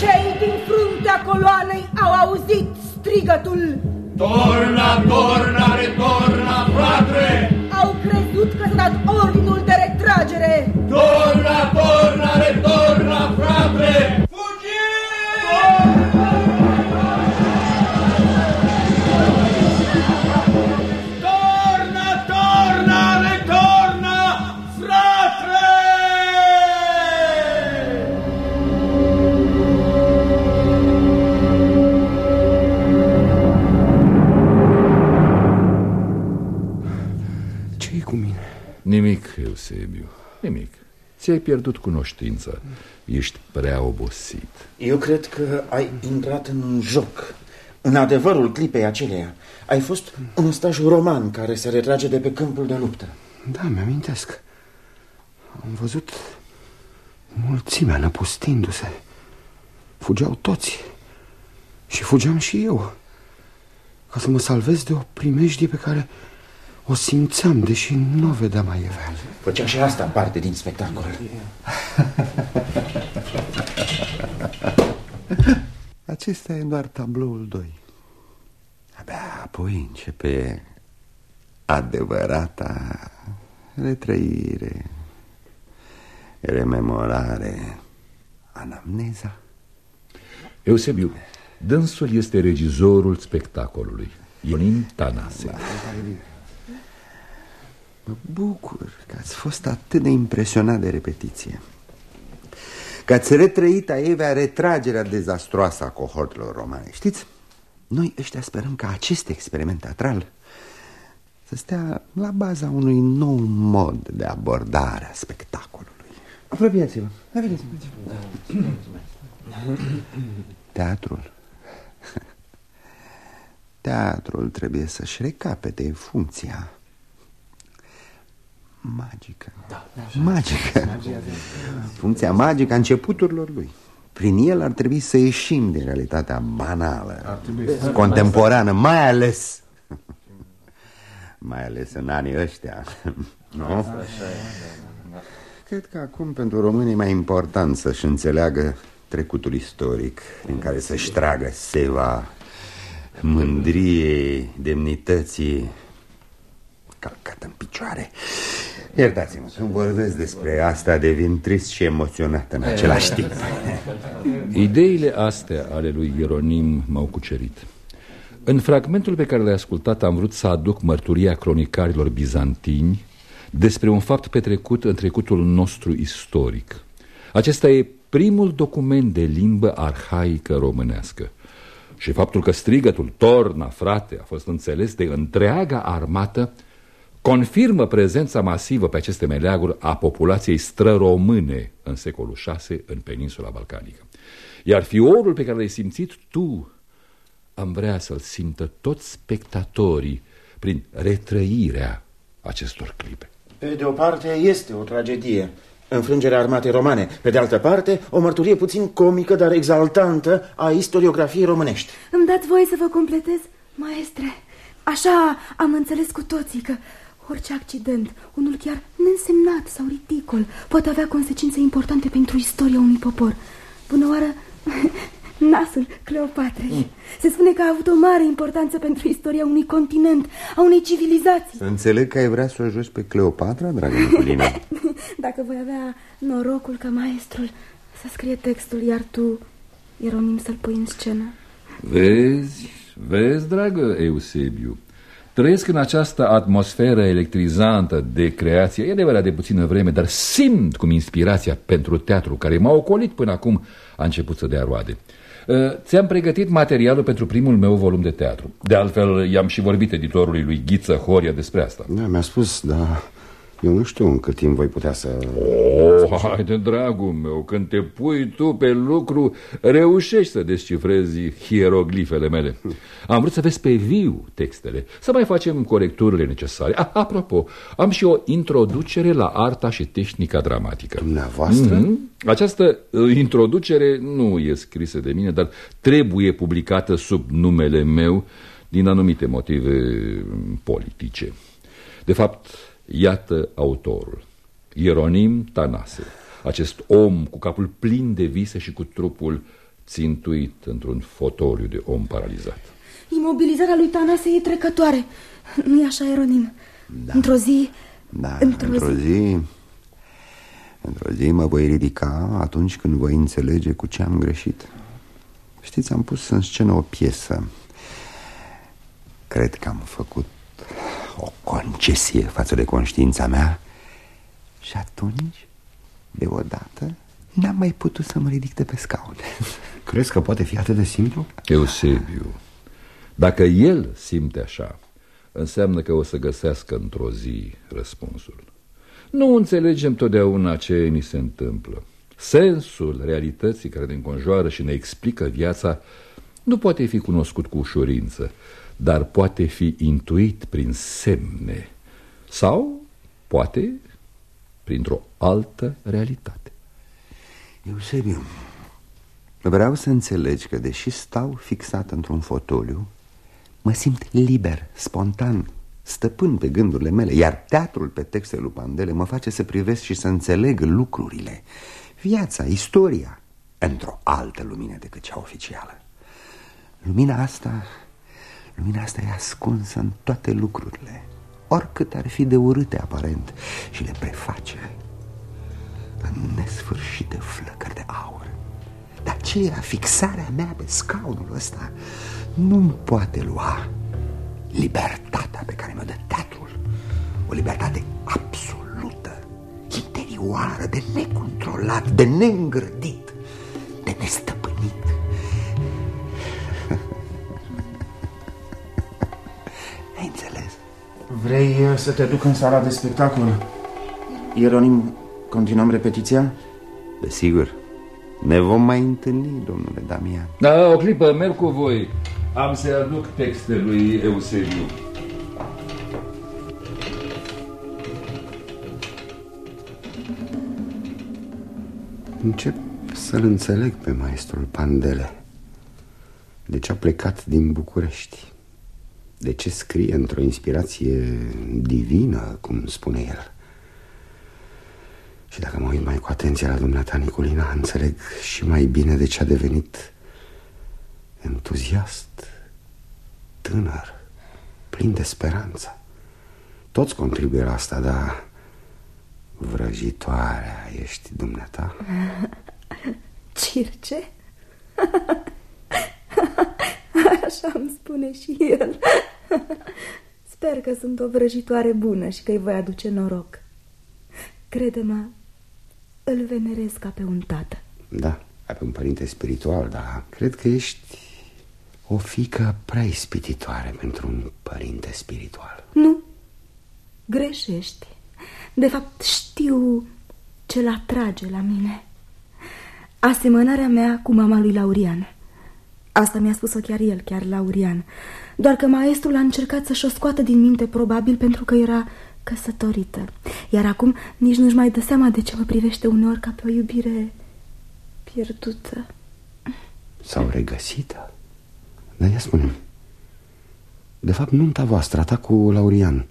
I: Cei din fruntea coloanei au auzit strigătul.
K: Torna, torna, retorna, fratre!
I: Au crezut că s-a dat ordinul de retragere.
K: Torna, torna, retorna, fratre!
F: Nimic, Eusebiu, nimic. Ți-ai pierdut cunoștința. Ești prea obosit.
H: Eu cred că ai intrat în joc. În adevărul clipei aceleia. Ai fost un ostaș roman care se retrage de pe câmpul de luptă.
C: Da, mi-amintesc. Am văzut mulțimea năpustindu-se. Fugeau toți. Și fugeam și eu. Ca să mă salvez de o primejdie pe care o simțeam, deși nu o vedeam mai evea.
H: Făcea și asta parte din spectacol. *laughs*
L: Acesta e doar tabloul 2. Abia apoi începe adevărata retrăire, rememorare, anamneza.
F: Eusebiu, dânsul este regizorul spectacolului. Ionin Tanase.
L: Mă bucur că ați fost atât de impresionat de repetiție. Că ați retrăit aievea retragerea dezastroasă a cohortelor romane. Știți, noi ăștia sperăm ca acest experiment teatral să stea la baza unui nou mod de abordare a spectacolului.
C: Apropiați-vă.
L: Teatrul. Teatrul trebuie să-și recapete funcția magică. Da, magică. Funcția magică a începuturilor lui. Prin el ar trebui să ieșim din realitatea banală, contemporană, mai ales mai ales în anii ăștia, nu? Cred că acum pentru români e mai important să-și înțeleagă trecutul istoric în care să-și tragă seva mândriei, demnității calcată în picioare. Iertați-mă, când vorbesc despre asta devin trist și emoționat în același timp.
F: Ideile astea ale lui Ieronim m-au cucerit. În fragmentul pe care l-ai ascultat am vrut să aduc mărturia cronicarilor bizantini despre un fapt petrecut în trecutul nostru istoric. Acesta e primul document de limbă arhaică românească. Și faptul că strigătul Torna, frate, a fost înțeles de întreaga armată confirmă prezența masivă pe aceste meleaguri a populației străromâne în secolul VI în peninsula balcanică. Iar fiorul pe care l-ai simțit tu am vrea să-l simtă toți spectatorii prin retrăirea acestor clipe.
H: Pe de o parte este o tragedie, înfrângerea armatei romane. Pe de altă parte, o mărturie puțin comică, dar exaltantă a istoriografiei românești.
I: Îmi dați voie să vă completez, maestre? Așa am înțeles cu toții că orice accident, unul chiar neînsemnat sau ridicol, poate avea consecințe importante pentru istoria unui popor. Bună oară, *laughs* nasul Cleopatrei. Mm. Se spune că a avut o mare importanță pentru istoria unui continent, a unei civilizații.
C: Să înțeleg că ai vrea să o joci pe Cleopatra, dragă Nicolina. *laughs*
I: Dacă voi avea norocul ca maestrul să scrie textul, iar tu, Ieronim, să-l pui în scenă.
F: Vezi, vezi, dragă Eusebiu, Trăiesc în această atmosferă electrizantă de creație, e adevărat de puțină vreme, dar simt cum inspirația pentru teatru, care m-a ocolit până acum, a început să dea roade. Uh, ți-am pregătit materialul pentru primul meu volum de teatru. De altfel, i-am și vorbit editorului lui Ghiță Horia despre asta.
C: Da, mi-a spus, dar eu nu știu în cât timp voi putea să...
F: Oh, haide, dragul meu, când te pui tu pe lucru, reușești să descifrezi hieroglifele mele. Am vrut să vezi pe viu textele, să mai facem corecturile necesare. Ah, apropo, am și o introducere la arta și tehnica dramatică.
C: Dumneavoastră? Mm
F: -hmm. Această uh, introducere nu e scrisă de mine, dar trebuie publicată sub numele meu din anumite motive politice. De fapt, Iată autorul, Ieronim Tanase, acest om cu capul plin de vise și cu trupul țintuit într-un fotoliu de om paralizat.
I: Imobilizarea lui Tanase e trecătoare, nu e așa, Ieronim? Da. Într-o zi...
C: Da, într-o într zi... zi... Într-o zi mă voi ridica atunci când voi înțelege cu ce am greșit. Știți, am pus în scenă o piesă. Cred că am făcut o concesie față de conștiința mea Și atunci, deodată, n-am mai putut să mă ridic de pe scaun. *laughs*
E: Crezi că poate fi atât de simplu?
F: Eusebiu, dacă el simte așa Înseamnă că o să găsească într-o zi răspunsul. Nu înțelegem totdeauna ce ni se întâmplă. Sensul realității care ne înconjoară și ne explică viața Nu poate fi cunoscut cu ușurință dar poate fi intuit prin semne sau poate printr-o altă realitate.
C: Eusebiu, vreau să înțelegi că deși stau fixat într-un fotoliu, mă simt liber, spontan, stăpân pe gândurile mele, iar teatrul pe textele lui Pandele mă face să privesc și să înțeleg lucrurile, viața, istoria, într-o altă lumină decât cea oficială. Lumina asta Lumina asta e ascunsă în toate lucrurile Oricât ar fi de urâte aparent Și le preface În nesfârșite flăcări de aur. De aceea fixarea mea pe scaunul ăsta? Nu-mi poate lua Libertatea pe care mi-o dă teatrul. O libertate absolută Interioară, de necontrolat, de neîngrădit De nestăpânit
H: Vrei uh, să te duc în sala de spectacol? Ieronim, continuăm repetiția?
C: Desigur. Ne vom mai întâlni, domnule Damian.
F: Da, o clipă, merg cu voi. Am să aduc texte lui Eusebiu.
C: Încep să-l înțeleg pe maestrul Pandele. De ce a plecat din București? De ce scrie într-o inspirație divină, cum spune el? Și dacă mă uit mai cu atenție la dumneata Nicolina, înțeleg și mai bine de ce a devenit entuziast, tânăr, plin de speranță. Toți contribuie la asta, dar vrăjitoarea ești dumneata? *laughs*
I: Circe? *laughs* *laughs* Așa îmi spune și el. *laughs* Sper că sunt o vrăjitoare bună și că îi voi aduce noroc. Crede-mă, îl venerez ca pe un tată.
C: Da, ca pe un părinte spiritual, dar cred că ești o fică prea ispititoare pentru un părinte spiritual.
I: Nu, greșești. De fapt, știu ce-l atrage la mine. Asemănarea mea cu mama lui Laurian. Asta mi-a spus-o chiar el, chiar Laurian. Doar că maestrul a încercat să-și o scoată din minte, probabil pentru că era căsătorită. Iar acum nici nu-și mai dă seama de ce mă privește uneori ca pe o iubire pierdută.
C: Sau regăsită? Dar ia spune De fapt, nunta voastră, ta cu Laurian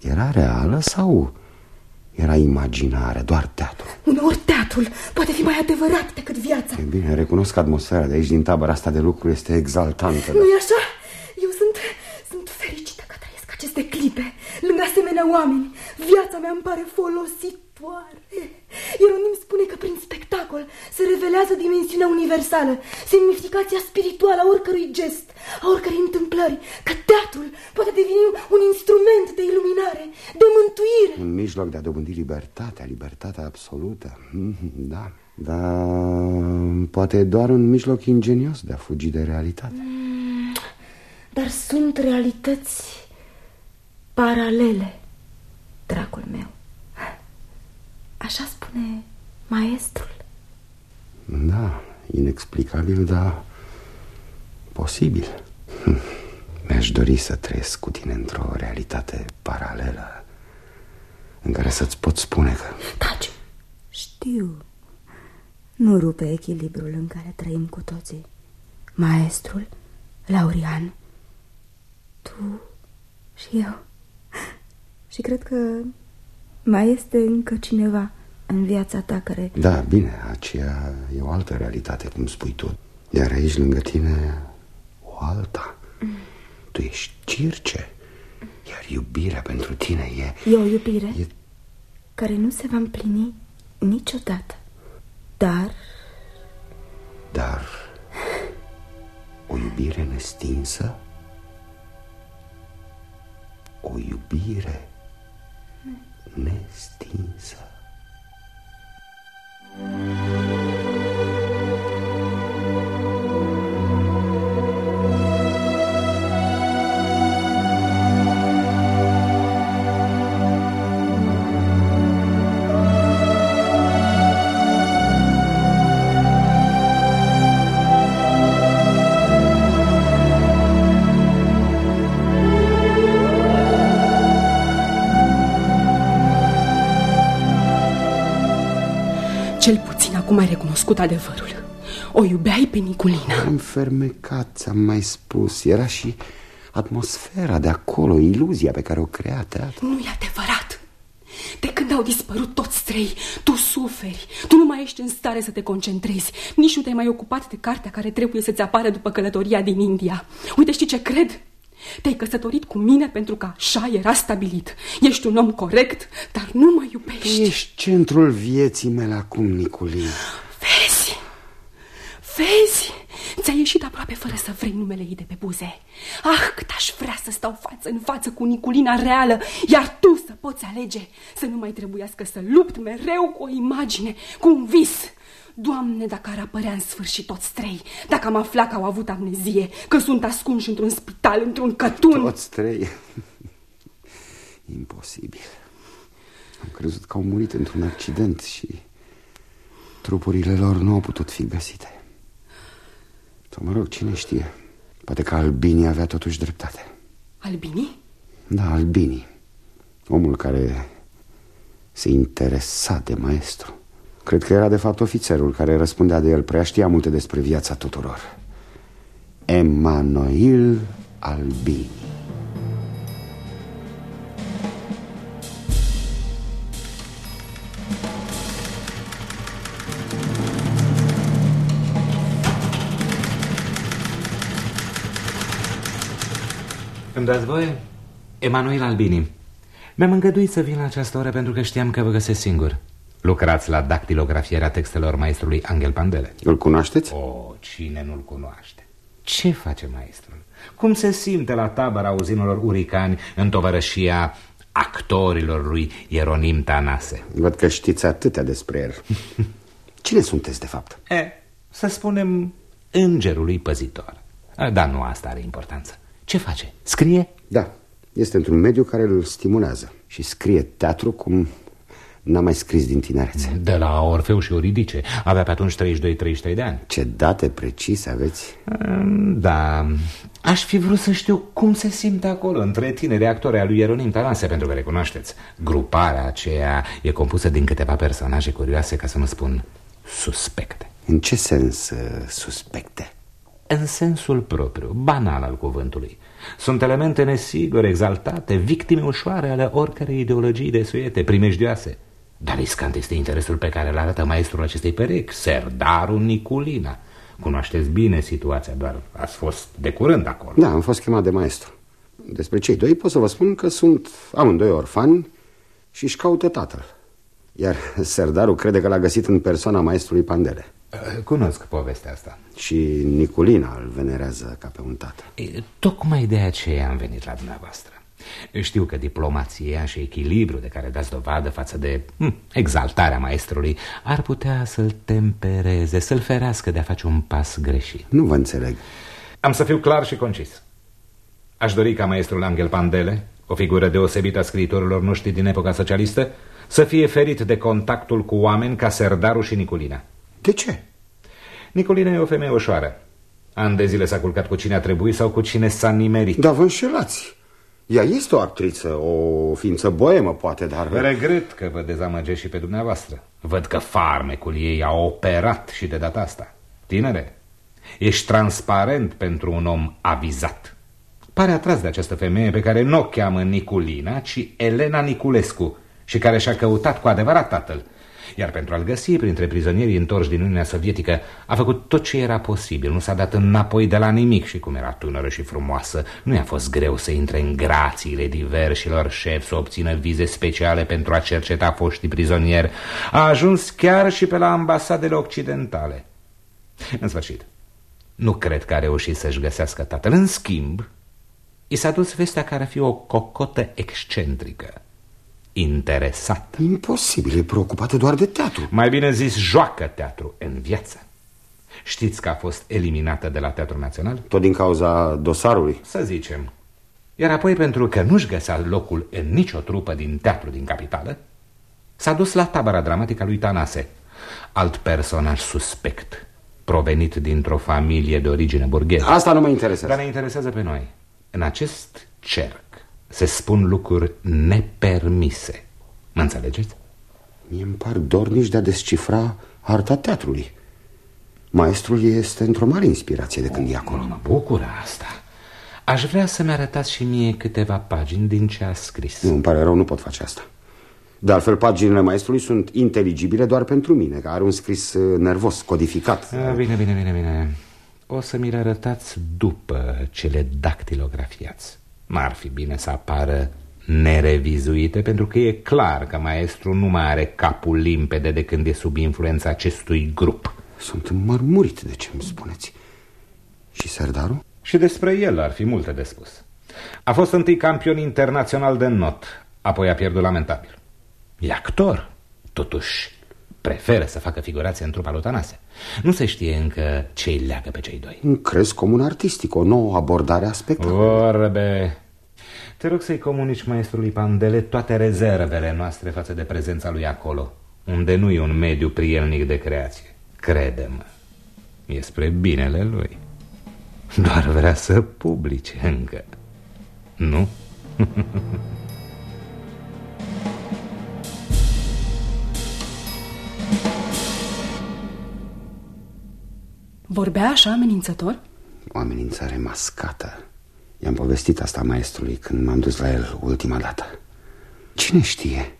C: Era reală sau era imaginare, doar teatru?
I: Uneori teatrul poate fi mai adevărat decât viața
C: E bine, recunosc că atmosfera de aici din tabăra asta de lucru este exaltantă
I: nu e așa? Eu sunt, sunt fericită că trăiesc aceste clipe Lângă asemenea oameni Viața mea îmi pare folositoare Ieronim spune că prin spectacol se revelează dimensiunea universală, semnificația spirituală a oricărui gest, a oricărei întâmplări, că teatrul poate deveni un instrument de iluminare, de mântuire.
C: Un mijloc de a dobândi libertatea, libertatea absolută, mhm, da. Dar poate doar un mijloc ingenios de a fugi de realitate. Mm,
I: dar sunt realități paralele, dragul meu. Așa spune maestrul.
C: Da, inexplicabil, dar posibil. Hm, mi-aș dori să trăiesc cu tine într-o realitate paralelă în care să-ți pot spune că...
I: Taci! Știu. Nu rupe echilibrul în care trăim cu toții. Maestrul, Laurian, tu și eu. Și cred că mai este încă cineva în viața ta care...
C: Da, bine, aceea e o altă realitate, cum spui tu Iar aici, lângă tine, o alta mm. Tu ești circe Iar iubirea pentru tine e...
I: E o iubire e... care nu se va împlini niciodată Dar...
C: Dar... O iubire nestinsă? O iubire nestinsă.
D: Acum ai recunoscut adevărul. O iubeai pe Niculina.
C: Am fermecat, ți-am mai spus. Era și atmosfera de acolo, iluzia pe care o crea teatru.
D: Nu e adevărat. De când au dispărut toți trei, tu suferi. Tu nu mai ești în stare să te concentrezi. Nici nu te-ai mai ocupat de cartea care trebuie să-ți apară după călătoria din India. Uite, știi ce cred? Te-ai căsătorit cu mine pentru că așa era stabilit. Ești un om corect, dar nu mă iubești.
C: Ești centrul vieții mele acum, Niculin.
D: Vezi? Vezi? Ți-a ieșit aproape fără să vrei numele ei de pe buze. Ah, cât aș vrea să stau față în față cu Niculina reală, iar tu să poți alege, să nu mai trebuiască să lupt mereu cu o imagine, cu un vis. Doamne, dacă ar apărea în sfârșit toți trei, dacă am aflat că au avut amnezie, că sunt ascunși într-un spital, într-un cătun...
C: Toți trei? *laughs* Imposibil. Am crezut că au murit într-un accident și trupurile lor nu au putut fi găsite. Sau mă rog, cine știe? Poate că Albini avea totuși dreptate.
D: Albini?
C: Da, Albini. Omul care se interesa de maestru. Cred că era de fapt ofițerul care răspundea de el Prea știa multe despre viața tuturor. Emanuel Albini.
M: Îmi dați voie? Emanuel Albini. Mi-am îngăduit să vin la această oră pentru că știam că vă găsesc singur Lucrați la dactilografierea textelor maestrului Angel Pandele
C: Îl cunoașteți?
M: O, cine nu-l cunoaște? Ce face maestrul? Cum se simte la tabăra uzinilor uricani în tovărășia actorilor lui Ieronim Tanase?
C: Văd că știți atâtea despre el *laughs* Cine sunteți de fapt?
M: E, să spunem îngerului păzitor Dar nu asta are importanță Ce face? Scrie?
C: Da, este într-un mediu care îl stimulează Și scrie teatru cum N-am mai scris din tinerețe.
M: De la Orfeu și Oridice. Avea pe atunci 32-33 de ani.
C: Ce date precise aveți?
M: Da, aș fi vrut să știu cum se simte acolo Între tineri actori al lui Ieronim Tanase Pentru că recunoașteți Gruparea aceea e compusă din câteva personaje curioase Ca să nu spun suspecte.
C: În ce sens uh, suspecte?
M: În sensul propriu, banal al cuvântului. Sunt elemente nesigure, exaltate Victime ușoare ale oricărei ideologii de suiete Primejdioase dar riscant este interesul pe care îl arată maestrul acestei perechi, Serdarul Niculina. Cunoașteți bine situația, doar ați fost de curând acolo.
C: Da, am fost chemat de maestru. Despre cei doi pot să vă spun că sunt amândoi orfani și își caută tatăl. Iar *laughs* Serdarul crede că l-a găsit în persoana maestrului Pandele.
M: Cunosc povestea asta.
C: Și Niculina îl venerează ca pe un tată.
M: E, tocmai de aceea am venit la dumneavoastră. Știu că diplomația și echilibru de care dați dovadă față de hm, exaltarea maestrului ar putea să-l tempereze, să-l ferească de a face un pas greșit.
C: Nu vă înțeleg.
M: Am să fiu clar și concis. Aș dori ca maestrul Angel Pandele, o figură deosebită a scriitorilor noștri din epoca socialistă, să fie ferit de contactul cu oameni ca Serdaru și Niculina.
C: De ce?
M: Niculina e o femeie ușoară. An de zile s-a culcat cu cine a trebuit sau cu cine s-a nimerit.
C: Dar vă înșelați. Ea este o actriță, o ființă boemă, poate, dar...
M: Regret că vă dezamăgeți și pe dumneavoastră. Văd că farmecul ei a operat și de data asta. Tinere, ești transparent pentru un om avizat. Pare atras de această femeie pe care nu o cheamă Niculina, ci Elena Niculescu și care și-a căutat cu adevărat tatăl. Iar pentru a-l găsi printre prizonierii întorși din Uniunea Sovietică A făcut tot ce era posibil. Nu s-a dat înapoi de la nimic Și cum era tânără și frumoasă Nu i-a fost greu să intre în grațiile diversilor șefi Să obțină vize speciale pentru a cerceta foștii prizonieri. A ajuns chiar și pe la ambasadele occidentale. În sfârșit Nu cred că a reușit să-și găsească tatăl. În schimb I s-a dus vestea că ar fi o cocotă excentrică interesat.
C: Imposibil, e preocupată doar de teatru.
M: Mai bine zis, joacă teatru în viață. Știți că a fost eliminată de la Teatrul Național?
C: Tot din cauza dosarului?
M: Să zicem. Iar apoi, pentru că nu-și găsea locul în nicio trupă din teatru din capitală, s-a dus la tabăra dramatică a lui Tanase, alt personaj suspect, provenit dintr-o familie de origine burgheză.
C: Asta nu mă interesează.
M: Dar ne interesează pe noi. În acest cerc se spun lucruri nepermise. Mă înțelegeți?
C: Mie îmi par dornici de a descifra arta teatrului. Maestrul este într-o mare inspirație de când e acolo.
M: Mă bucură asta. Aș vrea să-mi arătați și mie câteva pagini din ce a scris.
C: Nu, îmi pare rău, nu pot face asta. De altfel, paginile maestrului sunt inteligibile doar pentru mine, că are un scris uh, nervos, codificat.
M: A, bine, bine, bine, bine. O să mi le arătați după ce le dactilografiați. N-ar fi bine să apară nerevizuite Pentru că e clar că maestru nu mai are capul limpede De când e sub influența acestui grup.
C: Sunt mărmurit de ce îmi spuneți. Și Serdaru?
M: Și despre el ar fi multe de spus. A fost întâi campion internațional de not Apoi a pierdut lamentabil. E actor Totuși preferă să facă figurație în trupa lui Tanase. Nu se știe încă ce îi leagă pe cei doi.
C: Crezi comun artistic, o nouă abordare a spectacolului.
M: Vorbe. Te rog să-i comunici maestrului Pandele toate rezervele noastre față de prezența lui acolo Unde nu e un mediu prielnic de creație. Crede-mă E spre binele lui. Doar vrea să publice încă. Nu? *laughs*
D: Vorbea așa amenințător?
C: O amenințare mascată. I-am povestit asta maestrului când m-am dus la el ultima dată. Cine știe?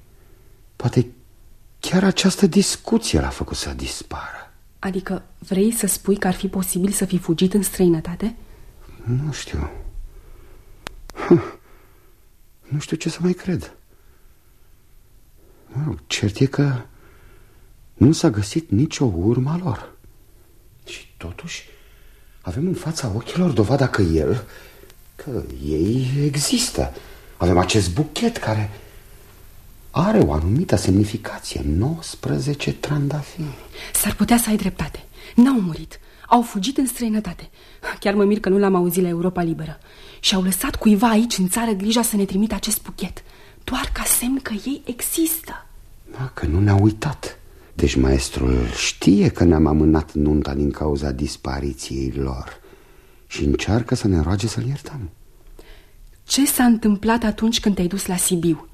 C: Poate chiar această discuție l-a făcut să dispară.
D: Adică vrei să spui că ar fi posibil să fi fugit în străinătate?
C: Nu știu. Nu știu ce să mai cred. Mă rog, cert e că nu s-a găsit nicio urma lor. Și totuși avem în fața ochilor dovada că el, că ei există. Avem acest buchet care are o anumită semnificație, 19 trandafiri.
D: S-ar putea să ai dreptate. N-au murit, au fugit în străinătate. Chiar mă mir că nu l-am auzit la Europa Liberă. Și au lăsat cuiva aici în țară grija să ne trimită acest buchet, doar ca semn că ei există.
C: Da, că nu ne-a uitat Deci maestrul știe că ne-am amânat nunta din cauza dispariției lor Și încearcă să ne roage să-l iertăm
D: Ce s-a întâmplat atunci când te-ai dus la Sibiu?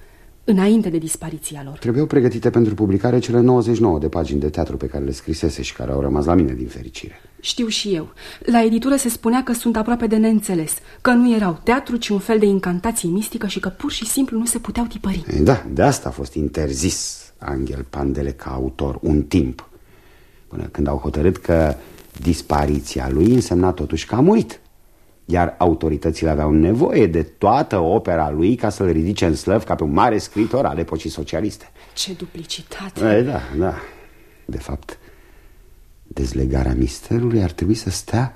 D: înainte de dispariția lor.
C: Trebuiau pregătite pentru publicare cele 99 de pagini de teatru pe care le scrisese și care au rămas la mine din fericire.
D: Știu și eu. La editură se spunea că sunt aproape de neînțeles, că nu erau teatru, ci un fel de incantație mistică și că pur și simplu nu se puteau tipări.
C: Da, de asta a fost interzis Angel Pandele ca autor un timp, până când au hotărât că dispariția lui însemna totuși că a murit. Iar autoritățile aveau nevoie de toată opera lui ca să-l ridice în slăv ca pe un mare scriitor al epocii socialiste.
D: Ce duplicitate!
C: E, da, da. De fapt, dezlegarea misterului ar trebui să stea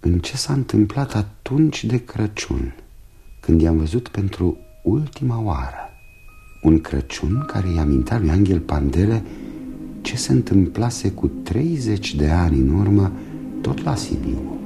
C: în ce s-a întâmplat atunci de Crăciun, când i-am văzut pentru ultima oară. Un Crăciun care i amintea lui Angel Pandele ce se întâmplase cu 30 de ani în urmă tot la Sibiu.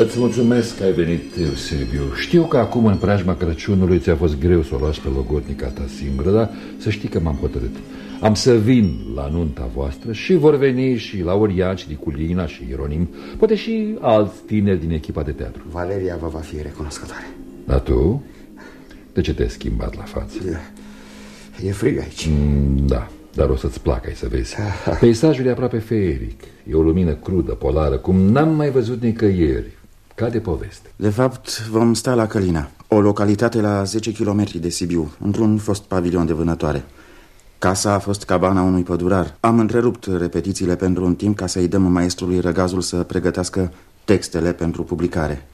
F: Îți mulțumesc că ai venit, Eusebiu. Știu că acum, în preajma Crăciunului, ți-a fost greu să o lași pe logotnica ta singură, dar să știi că m-am hotărât. Am să vin la nunta voastră și vor veni și Laurian și Niculina și Ieronim, poate și alți tineri din echipa de teatru.
C: Valeria vă va fi recunoscătoare.
F: Dar tu? De ce te-ai schimbat la față?
C: E, e frig aici.
F: Mm, da, dar o să-ți placă, ai să vezi. Peisajul e aproape feeric. E o lumină crudă, polară, cum n-am mai văzut nicăieri. Ca de poveste.
H: De fapt, vom sta la Călina, o localitate la 10 km de Sibiu, într-un fost pavilion de vânătoare. Casa a fost cabana unui pădurar. Am întrerupt repetițiile pentru un timp ca să-i dăm maestrului răgazul să pregătească textele pentru publicare.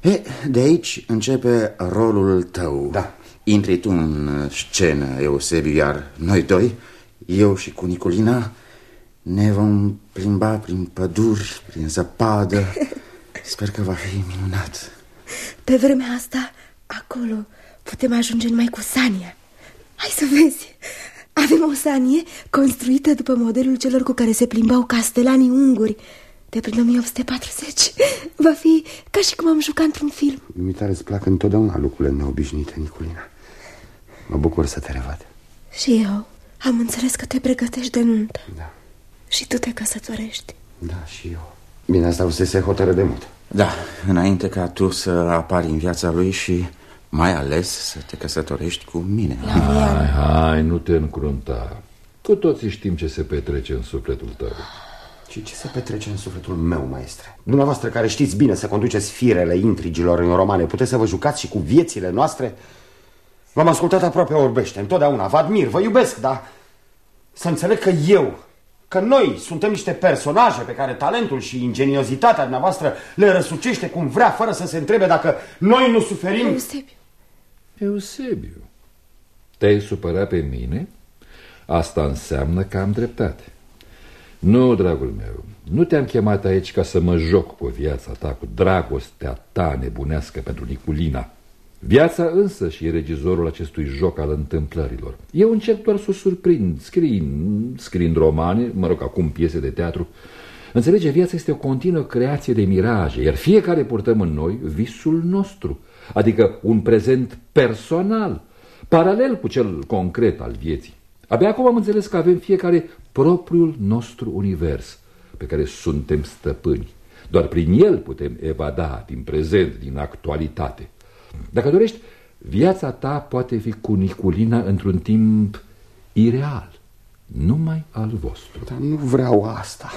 H: E, de aici începe rolul tău.
C: Da.
H: Intri tu în scenă, Eusebiu, iar noi doi, eu și cu Nicolina, ne vom plimba prin păduri, prin zăpadă, *laughs* Sper că va fi minunat.
I: Pe vremea asta, acolo, putem ajunge numai cu Sania. Hai să vezi! Avem o sanie construită după modelul celor cu care se plimbau castelanii unguri de prin 1840. Va fi ca și cum am jucat într-un film.
C: Dumitare îți plac întotdeauna lucrurile neobișnuite, Niculina. Mă bucur să te revăd.
I: Și eu am înțeles că te pregătești de nuntă.
C: Da.
I: Și tu te căsătorești.
C: Da, și eu. Bine, asta se hotără de mult.
H: Da, înainte ca tu să apari în viața lui și mai ales să te căsătorești cu mine.
F: Hai, hai, nu te încrunta. Cu toții știm ce se petrece în sufletul tău.
C: Și ce se petrece în sufletul meu, maestre? Dumneavoastră care știți bine să conduceți firele intrigilor în romane, puteți să vă jucați și cu viețile noastre? V-am ascultat aproape orbește, întotdeauna, vă admir, vă iubesc, dar să înțeleg că eu, Că noi suntem niște personaje pe care talentul și ingeniozitatea dumneavoastră le răsucește cum vrea, fără să se întrebe dacă noi nu suferim...
I: Eusebiu.
F: Eusebiu, te-ai supărat pe mine? Asta înseamnă că am dreptate. Nu, dragul meu, nu te-am chemat aici ca să mă joc cu viața ta, cu dragostea ta nebunească pentru Niculina. Viața însă și e regizorul acestui joc al întâmplărilor. Eu încerc doar să o surprind, scriind, scriind romane, mă rog, acum piese de teatru. Înțelege, viața este o continuă creație de miraje, iar fiecare purtăm în noi visul nostru, adică un prezent personal, paralel cu cel concret al vieții. Abia acum am înțeles că avem fiecare propriul nostru univers, pe care suntem stăpâni. Doar prin el putem evada din prezent, din actualitate. Dacă dorești, viața ta poate fi cu Niculina într-un timp ireal, numai al vostru.
C: Dar nu vreau asta.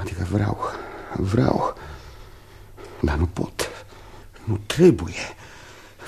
C: Adică vreau, vreau, dar nu pot, nu trebuie.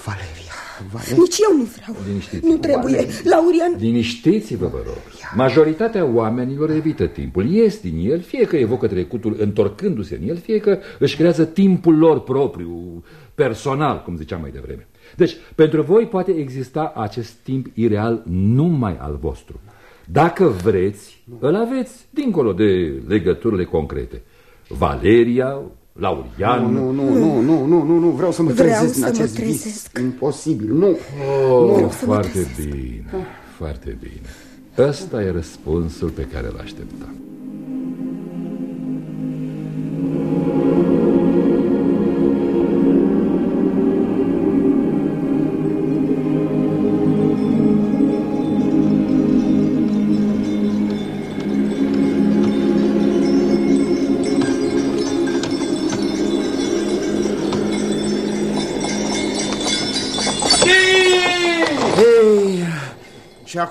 C: Valeria, Valeria.
I: Nici eu nu vreau. Nu trebuie. Valeria. Laurian...
F: Liniștiți-vă, vă rog. Majoritatea oamenilor evită timpul. Ies din el, fie că evocă trecutul întorcându-se în el, fie că își creează timpul lor propriu, personal, cum ziceam mai devreme. Deci, pentru voi poate exista acest timp ireal numai al vostru. Dacă vreți, îl aveți dincolo de legăturile concrete. Valeria, Laurian...
C: Nu, nu, nu, nu, nu, nu, nu, vreau să mă
I: vreau
C: trezesc
I: să
C: în acest
I: mă
C: vis. Imposibil, nu.
F: Oh, nu. foarte bine. Foarte bine. Ăsta e răspunsul pe care îl așteptam.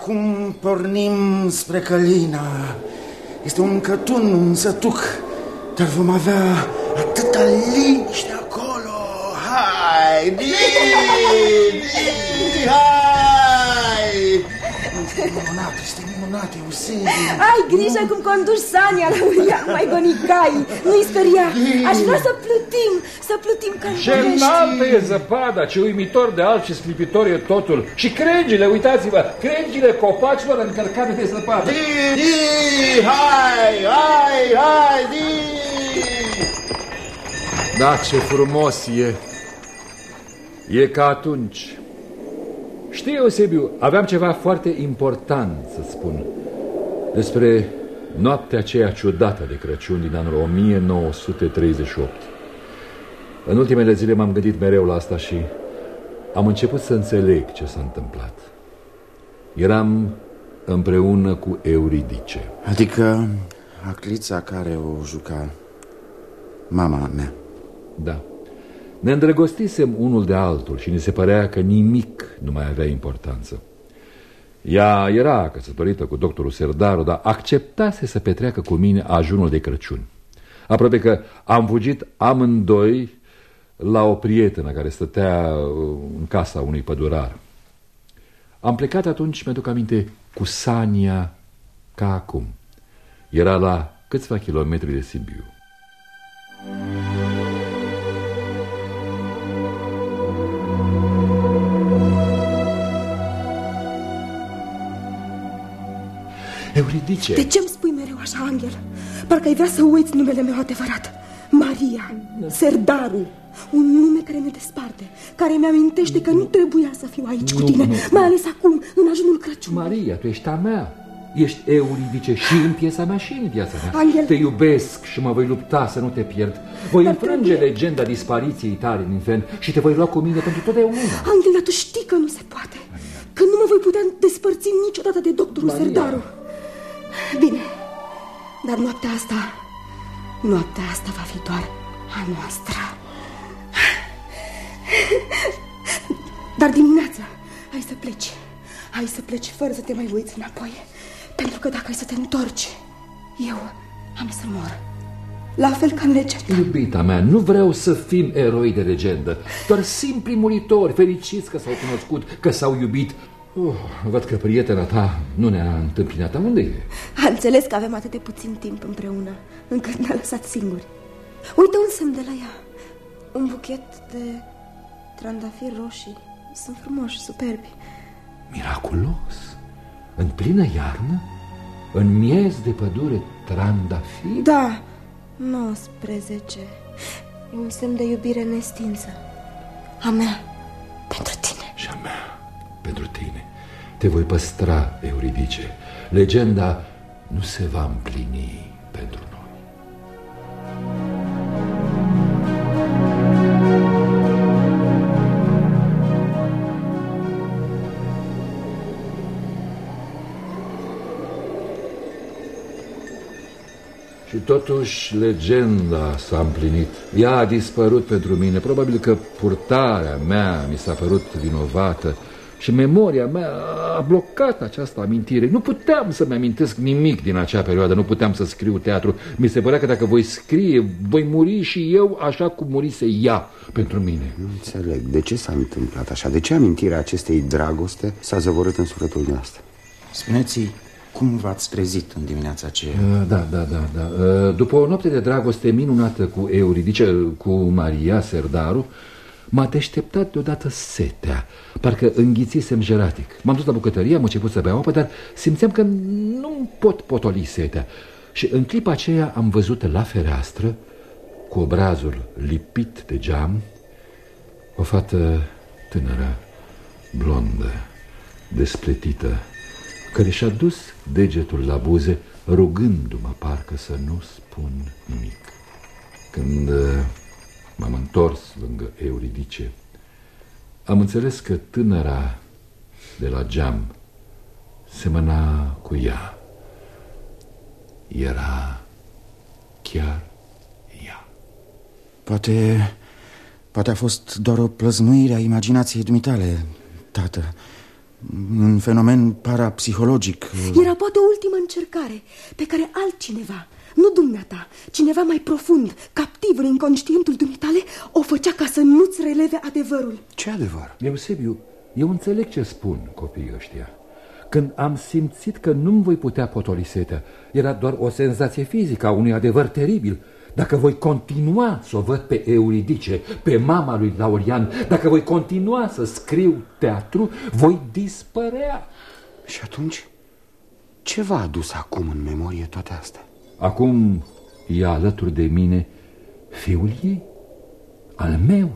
H: Acum pornim spre Călina. Este un cătun, un sătuc, dar vom avea atâta liniște acolo. Hai, di, di, hai! Este minunat, este minunat, Eusebiu.
I: Ai grijă cum conduci Sania la Urian, mai gonicai. Nu-i speria. Aș vrea să plutim, să plutim ca în
F: Ce
I: București.
F: înaltă e zăpada, ce uimitor de alt și sclipitor e totul. Și crengile, uitați-vă, crengile copacilor încărcate de zăpadă.
H: Di, di, hai, hai, hai, di!
F: Da, ce frumos e. E ca atunci. Știi, Eusebiu, aveam ceva foarte important să spun despre noaptea aceea ciudată de Crăciun din anul 1938. În ultimele zile m-am gândit mereu la asta și am început să înțeleg ce s-a întâmplat. Eram împreună cu Euridice.
H: Adică actrița care o juca mama mea.
F: Da. Ne îndrăgostisem unul de altul și ni se părea că nimic nu mai avea importanță. Ea era căsătorită cu doctorul Serdaru, dar acceptase să petreacă cu mine ajunul de Crăciun. Aproape că am fugit amândoi la o prietenă care stătea uh, în casa unui pădurar. Am plecat atunci, mi-aduc aminte, cu Sania ca acum. Era la câțiva kilometri de Sibiu. Euridice!
I: De ce îmi spui mereu așa, Angel? Parcă ai vrea să uiți numele meu adevărat. Maria, Serdaru, un nume care ne desparte, care mi-amintește că nu trebuia să fiu aici cu
F: Nu,
I: tine,
F: nu.
I: mai ales acum, în ajunul Crăciunului.
F: Maria, tu ești a mea. Ești Euridice și în piesa mea și în viața mea.
I: Angel.
F: Te iubesc și mă voi lupta să nu te pierd. Voi
I: Dar
F: înfrânge
I: trebuie-
F: legenda dispariției tale din infern și te voi lua cu mine pentru totdeauna.
I: Angel, dar tu știi că nu se poate, că nu mă voi putea despărți niciodată de doctorul
F: Maria.
I: Serdaru. Bine, dar noaptea asta, noaptea asta va fi doar a noastră. Dar dimineața, hai să pleci. Hai să pleci fără să te mai uiți înapoi. Pentru că dacă ai să te întorci, eu am să mor. La fel ca în legenda.
F: Iubita mea, nu vreau să fim eroi de legendă, doar simpli muritori, fericiți că s-au cunoscut, că s-au iubit. Oh, văd că prietena ta nu ne-a întâmpinat. Unde e?
I: A înțeles că avem atât de puțin timp împreună, încât ne-a lăsat singuri. Uite un semn de la ea. Un buchet de trandafiri roșii. Sunt frumoși, superbi.
F: Miraculos! În plină iarnă, în miez de pădure, trandafiri?
I: Da, 19. E un semn de iubire nestinsă. A mea, pentru tine.
F: Și a mea, pentru tine. Te voi păstra, Euridice. Legenda nu se va împlini pentru noi. Și totuși legenda s-a împlinit. Ea a dispărut pentru mine. Probabil că purtarea mea mi s-a părut vinovată și memoria mea a blocat această amintire. Nu puteam să-mi amintesc nimic din acea perioadă, nu puteam să scriu teatru. Mi se părea că dacă voi scrie, voi muri și eu așa cum murise ea pentru mine.
C: Nu înțeleg. De ce s-a întâmplat așa? De ce amintirea acestei dragoste s-a zăvorât în sufletul noastră?
H: Spuneți cum v-ați trezit în dimineața aceea?
F: Uh, Da, da, da, da. Uh, După o noapte de dragoste minunată cu Euridice, cu Maria Serdaru, m-a deșteptat deodată setea. Parcă înghițisem jeratic. M-am dus la bucătărie, am început să beau apă, dar simțeam că nu pot potoli setea. Și în clipa aceea am văzut la fereastră, cu obrazul lipit de geam, o fată tânără, blondă, despletită, care și-a dus degetul la buze, rugându-mă parcă să nu spun nimic. Când uh, m-am întors lângă Euridice, am înțeles că tânăra de la geam semăna cu ea. Era chiar ea.
H: Poate, poate a fost doar o plăznuire a imaginației dumitale, tată. Un fenomen parapsihologic.
I: Era poate o ultimă încercare pe care altcineva, nu dumneata, cineva mai profund, captiv în inconștientul dumitale, o făcea ca să nu-ți releve adevărul.
C: Ce adevăr?
F: Eusebiu, eu înțeleg ce spun copiii ăștia. Când am simțit că nu-mi voi putea potoli setea, era doar o senzație fizică a unui adevăr teribil. Dacă voi continua să o văd pe Euridice, pe mama lui Laurian, dacă voi continua să scriu teatru, voi dispărea.
C: Și atunci, ce v-a adus acum în memorie toate astea?
F: Acum e alături de mine fiul ei, al meu,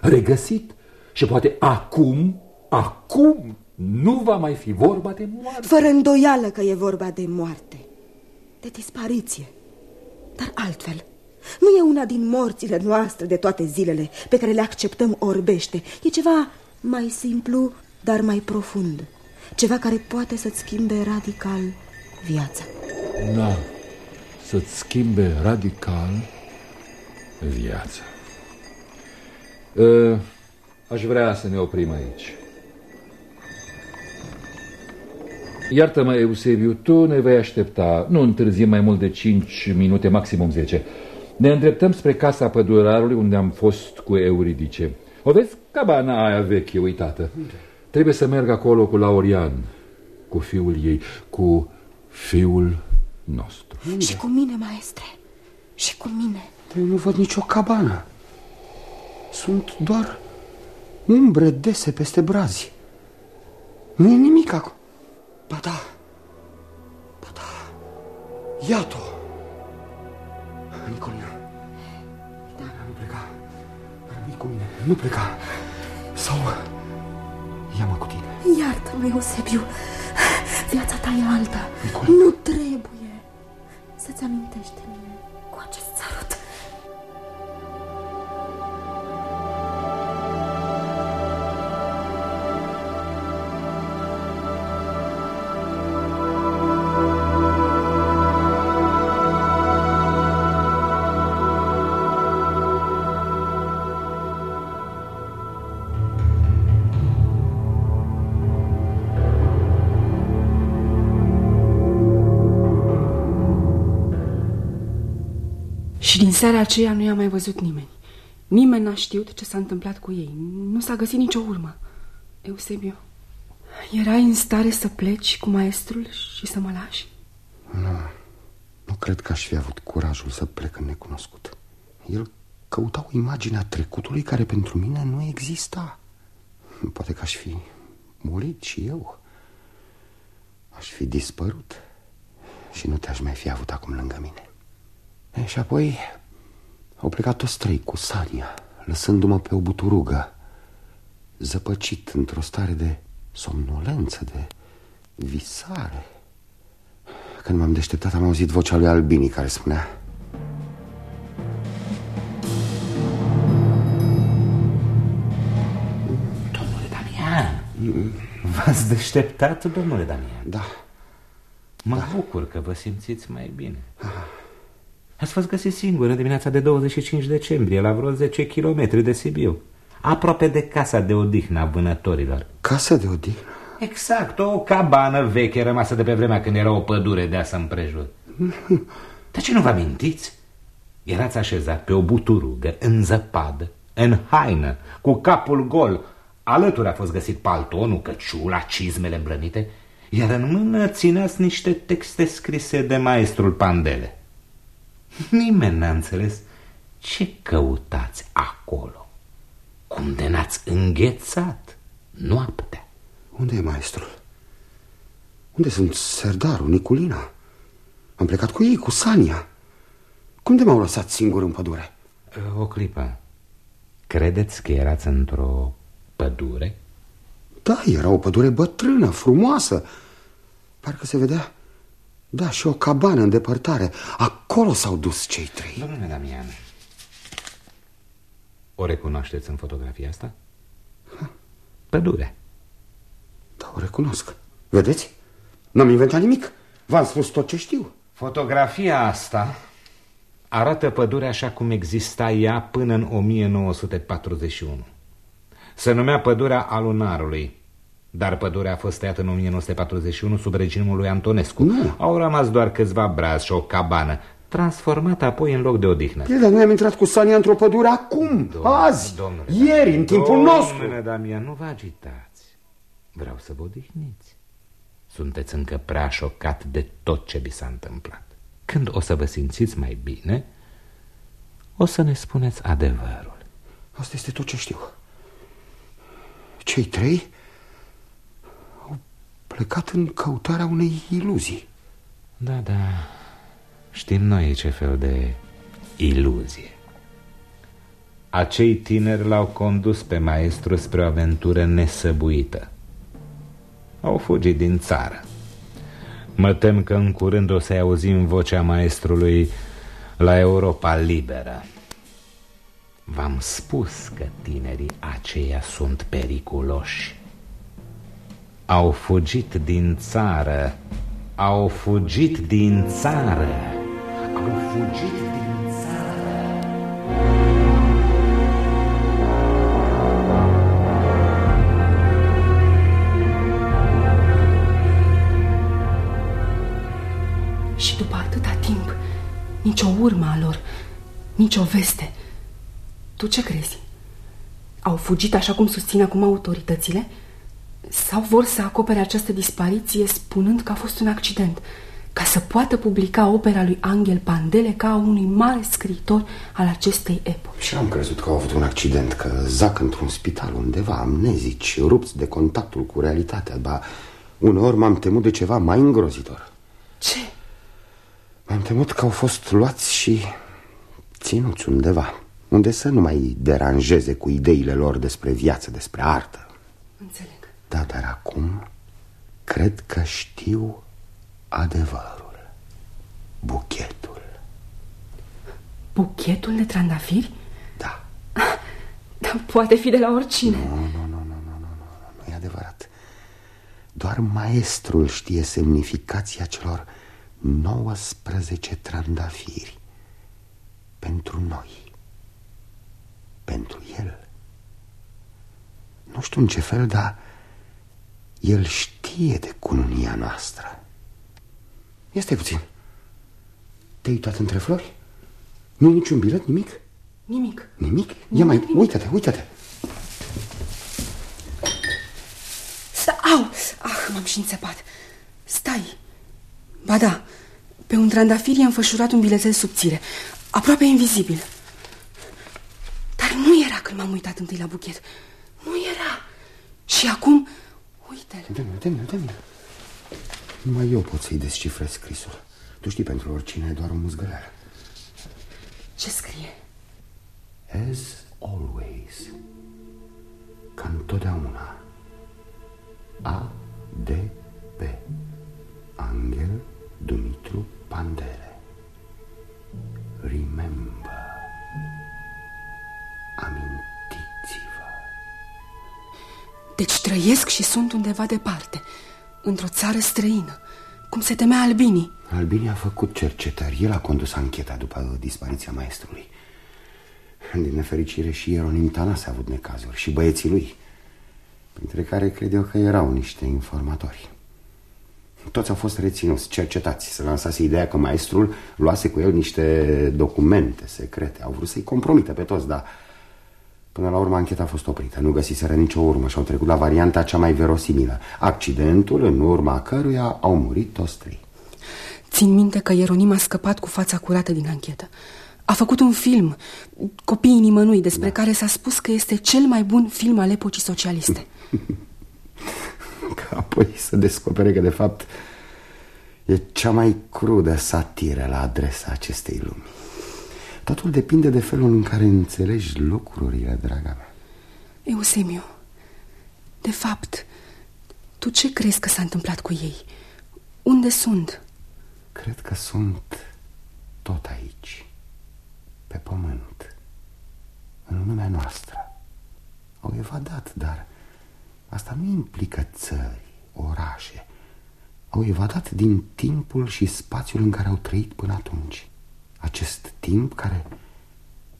F: regăsit și poate acum, acum nu va mai fi vorba de moarte.
I: Fără îndoială că e vorba de moarte, de dispariție, dar altfel. Nu e una din morțile noastre de toate zilele pe care le acceptăm orbește. E ceva mai simplu, dar mai profund. Ceva care poate să-ți schimbe radical viața.
F: Da, să-ți schimbe radical viața. Uh, aș vrea să ne oprim aici. Iartă-mă, Eusebiu, tu ne vei aștepta. Nu întârzim mai mult de 5 minute, maximum 10. Ne îndreptăm spre casa pădurarului unde am fost cu Euridice. O vezi? Cabana aia veche, uitată. Trebuie să merg acolo cu Laurian, cu fiul ei, cu fiul nostru.
I: Unde? Și cu mine, maestre. Și cu mine.
C: Eu nu văd nicio cabană. Sunt doar umbre dese peste brazi. Nu e nimic acolo. Ba da. Ba da. Iată-o. Nicolina. Da. Nu pleca. Rămâi cu mine. Nu pleca. Sau... Ia-mă cu tine.
I: Iartă-mă, Eusebiu. Viața ta e alta. Nicolina. Nu trebuie să-ți amintești de mine
D: seara aceea nu i-a mai văzut nimeni. Nimeni n-a știut ce s-a întâmplat cu ei. Nu s-a găsit nicio urmă. Eusebiu, erai în stare să pleci cu maestrul și să mă lași?
C: Nu, nu cred că aș fi avut curajul să plec în necunoscut. El căuta o imagine a trecutului care pentru mine nu exista. Poate că aș fi murit și eu. Aș fi dispărut și nu te-aș mai fi avut acum lângă mine. E, și apoi au plecat toți trei cu Sania, lăsându-mă pe o buturugă, zăpăcit într-o stare de somnolență, de visare. Când m-am deșteptat, am auzit vocea lui Albini care spunea
M: Domnule Damian, v-ați deșteptat, domnule Damian?
C: Da.
M: Mă da. bucur că vă simțiți mai bine. Ați fost găsit singur în dimineața de 25 decembrie, la vreo 10 km de Sibiu, aproape de casa de odihnă a vânătorilor.
C: Casa de odihnă?
M: Exact, o cabană veche rămasă de pe vremea când era o pădure deasă împrejur. *laughs* Dar ce nu vă amintiți? Erați așezat pe o buturugă, în zăpadă, în haină, cu capul gol. Alături a fost găsit paltonul, căciula, cizmele îmbrănite, iar în mână țineați niște texte scrise de maestrul Pandele. Nimeni n-a înțeles ce căutați acolo. Cum de n-ați înghețat noaptea?
C: Unde e maestrul? Unde sunt Serdarul, Niculina? Am plecat cu ei, cu Sania. Cum de m-au lăsat singur în pădure?
M: O clipă. Credeți că erați într-o pădure?
C: Da, era o pădure bătrână, frumoasă. Parcă se vedea, da, și o cabană în depărtare. Acolo s-au dus cei trei.
M: Domnule Damian, o recunoașteți în fotografia asta? Pădure.
C: Da, o recunosc. Vedeți? N-am inventat nimic. V-am spus tot ce știu.
M: Fotografia asta arată pădurea așa cum exista ea până în 1941. Se numea pădurea Alunarului, dar pădurea a fost tăiată în 1941 sub regimul lui Antonescu.
C: Nu.
M: Au rămas doar câțiva brazi și o cabană, transformată apoi în loc de odihnă.
C: E, dar noi am intrat cu Sania într-o pădure acum,
M: Domnule,
C: azi,
M: domnule,
C: ieri, în timpul
M: domnule
C: nostru.
M: Domnule Damian, nu vă agitați. Vreau să vă odihniți. Sunteți încă prea șocat de tot ce vi s-a întâmplat. Când o să vă simțiți mai bine, o să ne spuneți adevărul.
C: Asta este tot ce știu. Cei trei au plecat în căutarea unei iluzii.
M: Da, da, știm noi ce fel de iluzie. Acei tineri l-au condus pe maestru spre o aventură nesăbuită. Au fugit din țară. Mă tem că în curând o să-i auzim vocea maestrului la Europa liberă. V-am spus că tinerii aceia sunt periculoși. Au fugit din țară, au fugit din țară, au fugit din țară.
D: Și după atâta timp, nicio urmă a lor, nicio veste. Tu ce crezi? Au fugit așa cum susțin acum autoritățile? Sau vor să acopere această dispariție spunând că a fost un accident, ca să poată publica opera lui Angel Pandele ca a unui mare scriitor al acestei epoci?
C: Și am crezut că au avut un accident, că zac într-un spital undeva, amnezici, rupți de contactul cu realitatea, dar uneori m-am temut de ceva mai îngrozitor.
D: Ce?
C: M-am temut că au fost luați și ținuți undeva, unde să nu mai deranjeze cu ideile lor despre viață, despre artă.
D: Înțeleg.
C: Da, dar acum cred că știu adevărul. Buchetul.
D: Buchetul de trandafiri?
C: Da.
D: Dar poate fi de la oricine.
C: Nu, nu, nu, nu, nu, nu, nu, nu e adevărat. Doar maestrul știe semnificația celor 19 trandafiri. Pentru noi. Pentru el. Nu știu în ce fel, dar el știe de cununia noastră. Este puțin. Te-ai uitat între flori? Nu niciun bilet, nimic?
D: Nimic.
C: Nimic? Ia mai, uită-te, uită-te.
D: Sta, au! Ah, m-am și înțepat. Stai. Ba da, pe un trandafir i-a înfășurat un bilețel subțire, aproape invizibil. Dar nu era când m-am uitat întâi la buchet. Nu era. Și acum, uite-l.
C: Dă-mi, dă-mi, dă-mi. Numai eu pot să-i descifrez scrisul. Tu știi, pentru oricine e doar o muzgăleară.
D: Ce scrie?
C: As always. Ca întotdeauna. A, D, P. Angel Dumitru Pandele. Remember. Amintiți-vă.
D: Deci trăiesc și sunt undeva departe, într-o țară străină, cum se temea Albini.
C: Albini a făcut cercetări. El a condus ancheta după dispariția maestrului. Din nefericire și Ieronim Tanas a avut necazuri și băieții lui, printre care cred eu că erau niște informatori. Toți au fost reținuți, cercetați. Se lansase ideea că maestrul luase cu el niște documente secrete. Au vrut să-i compromită pe toți, dar până la urmă ancheta a fost oprită. Nu găsiseră nicio urmă și au trecut la varianta cea mai verosimilă. Accidentul în urma căruia au murit toți trei.
D: Țin minte că Ieronim a scăpat cu fața curată din anchetă. A făcut un film, Copiii nimănui, despre da. care s-a spus că este cel mai bun film al epocii socialiste. *laughs*
C: Că apoi să descopere că de fapt e cea mai crudă satiră la adresa acestei lumi. Totul depinde de felul în care înțelegi lucrurile, draga mea.
D: Eusemiu, de fapt, tu ce crezi că s-a întâmplat cu ei? Unde sunt?
C: Cred că sunt tot aici, pe pământ, în lumea noastră. Au evadat, dar asta nu implică țări, orașe. Au evadat din timpul și spațiul în care au trăit până atunci. Acest timp care,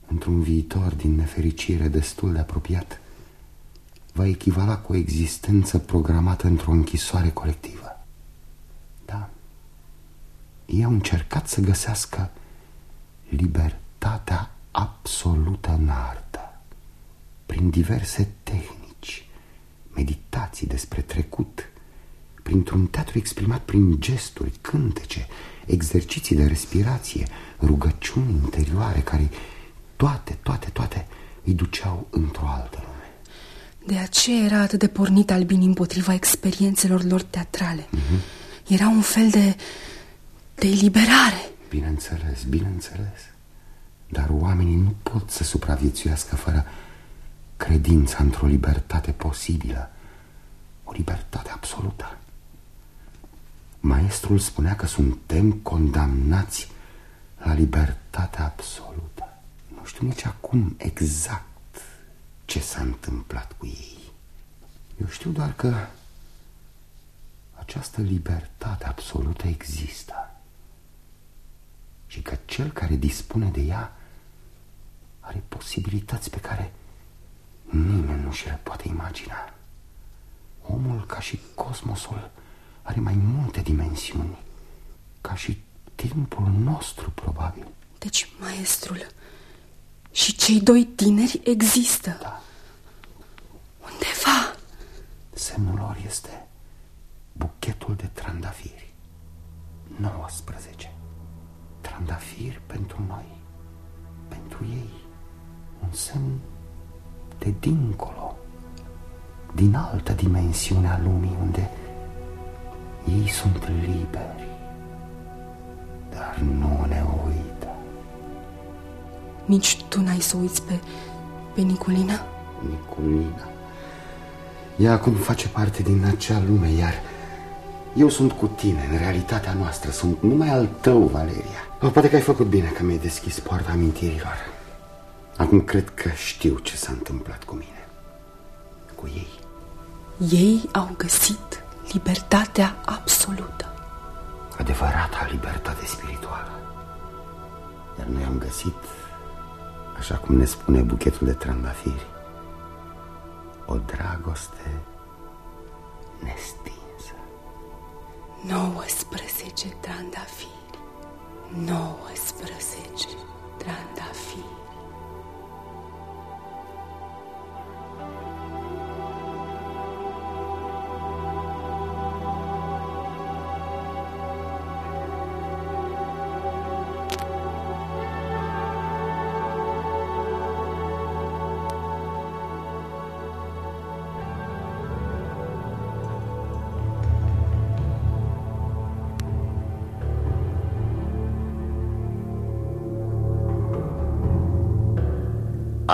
C: într-un viitor din nefericire destul de apropiat, va echivala cu o existență programată într-o închisoare colectivă. Da, ei au încercat să găsească libertatea absolută în artă, prin diverse tehnici, meditații despre trecut, printr-un teatru exprimat prin gesturi, cântece, exerciții de respirație, rugăciuni interioare care toate, toate, toate îi duceau într-o altă lume.
D: De aceea era atât de pornit Albin împotriva experiențelor lor teatrale. Mm -hmm. Era un fel de, de eliberare.
C: Bineînțeles, bineînțeles. Dar oamenii nu pot să supraviețuiască fără credința într-o libertate posibilă. O libertate absolută. Maestrul spunea că suntem condamnați la libertatea absolută. Nu știu nici acum exact ce s-a întâmplat cu ei. Eu știu doar că această libertate absolută există și că cel care dispune de ea are posibilități pe care nimeni nu și le poate imagina. Omul, ca și cosmosul, are mai multe dimensiuni, ca și timpul nostru, probabil.
D: Deci, maestrul, și cei doi tineri există.
C: Da.
D: Undeva.
C: Semnul lor este buchetul de trandafiri. 19. Trandafiri pentru noi, pentru ei. Un semn de dincolo, din altă dimensiune a lumii, unde ei sunt liberi, dar nu ne uită.
D: Nici tu n-ai să uiți pe, pe Niculina?
C: Niculina. Ea acum face parte din acea lume, iar eu sunt cu tine, în realitatea noastră. Sunt numai al tău, Valeria. O, poate că ai făcut bine că mi-ai deschis poarta amintirilor. Acum cred că știu ce s-a întâmplat cu mine. Cu ei.
D: Ei au găsit libertatea absolută.
C: Adevărata libertate spirituală. Iar noi am găsit așa cum ne spune buchetul de trandafiri, o dragoste nestinsă.
D: 19 trandafiri, 19 trandafiri.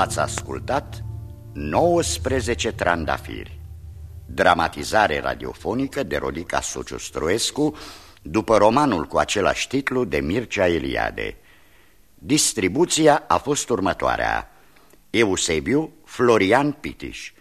B: Ați ascultat 19 trandafiri. Dramatizare radiofonică de Rodica Sociu Stroescu După romanul cu același titlu de Mircea Eliade. Distribuția a fost următoarea. Eusebiu Florian Pitiș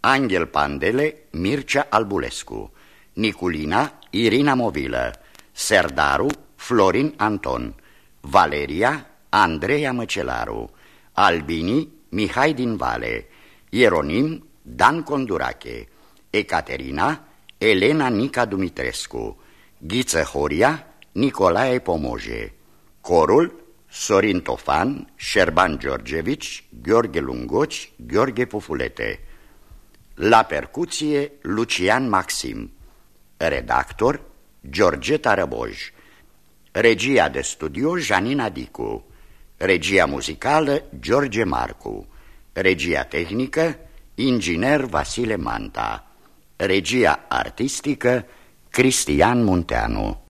B: Angel Pandele Mircea Albulescu Niculina Irina Movilă Serdaru Florin Anton Valeria Andreea Măcelaru Albini Mihai din Vale, Ieronim Dan Condurache, Ecaterina Elena Nica Dumitrescu, Ghiță Horia Nicolae Pomoje, Corul Sorin Tofan, Șerban Georgevici, Gheorghe Lungoci, Gheorghe Pufulete. La percuție Lucian Maxim, redactor Georgeta Răboj, regia de studio Janina Dicu. Regia muzicală George Marcu. Regia tehnică Inginer Vasile Manta. Regia artistică Cristian Munteanu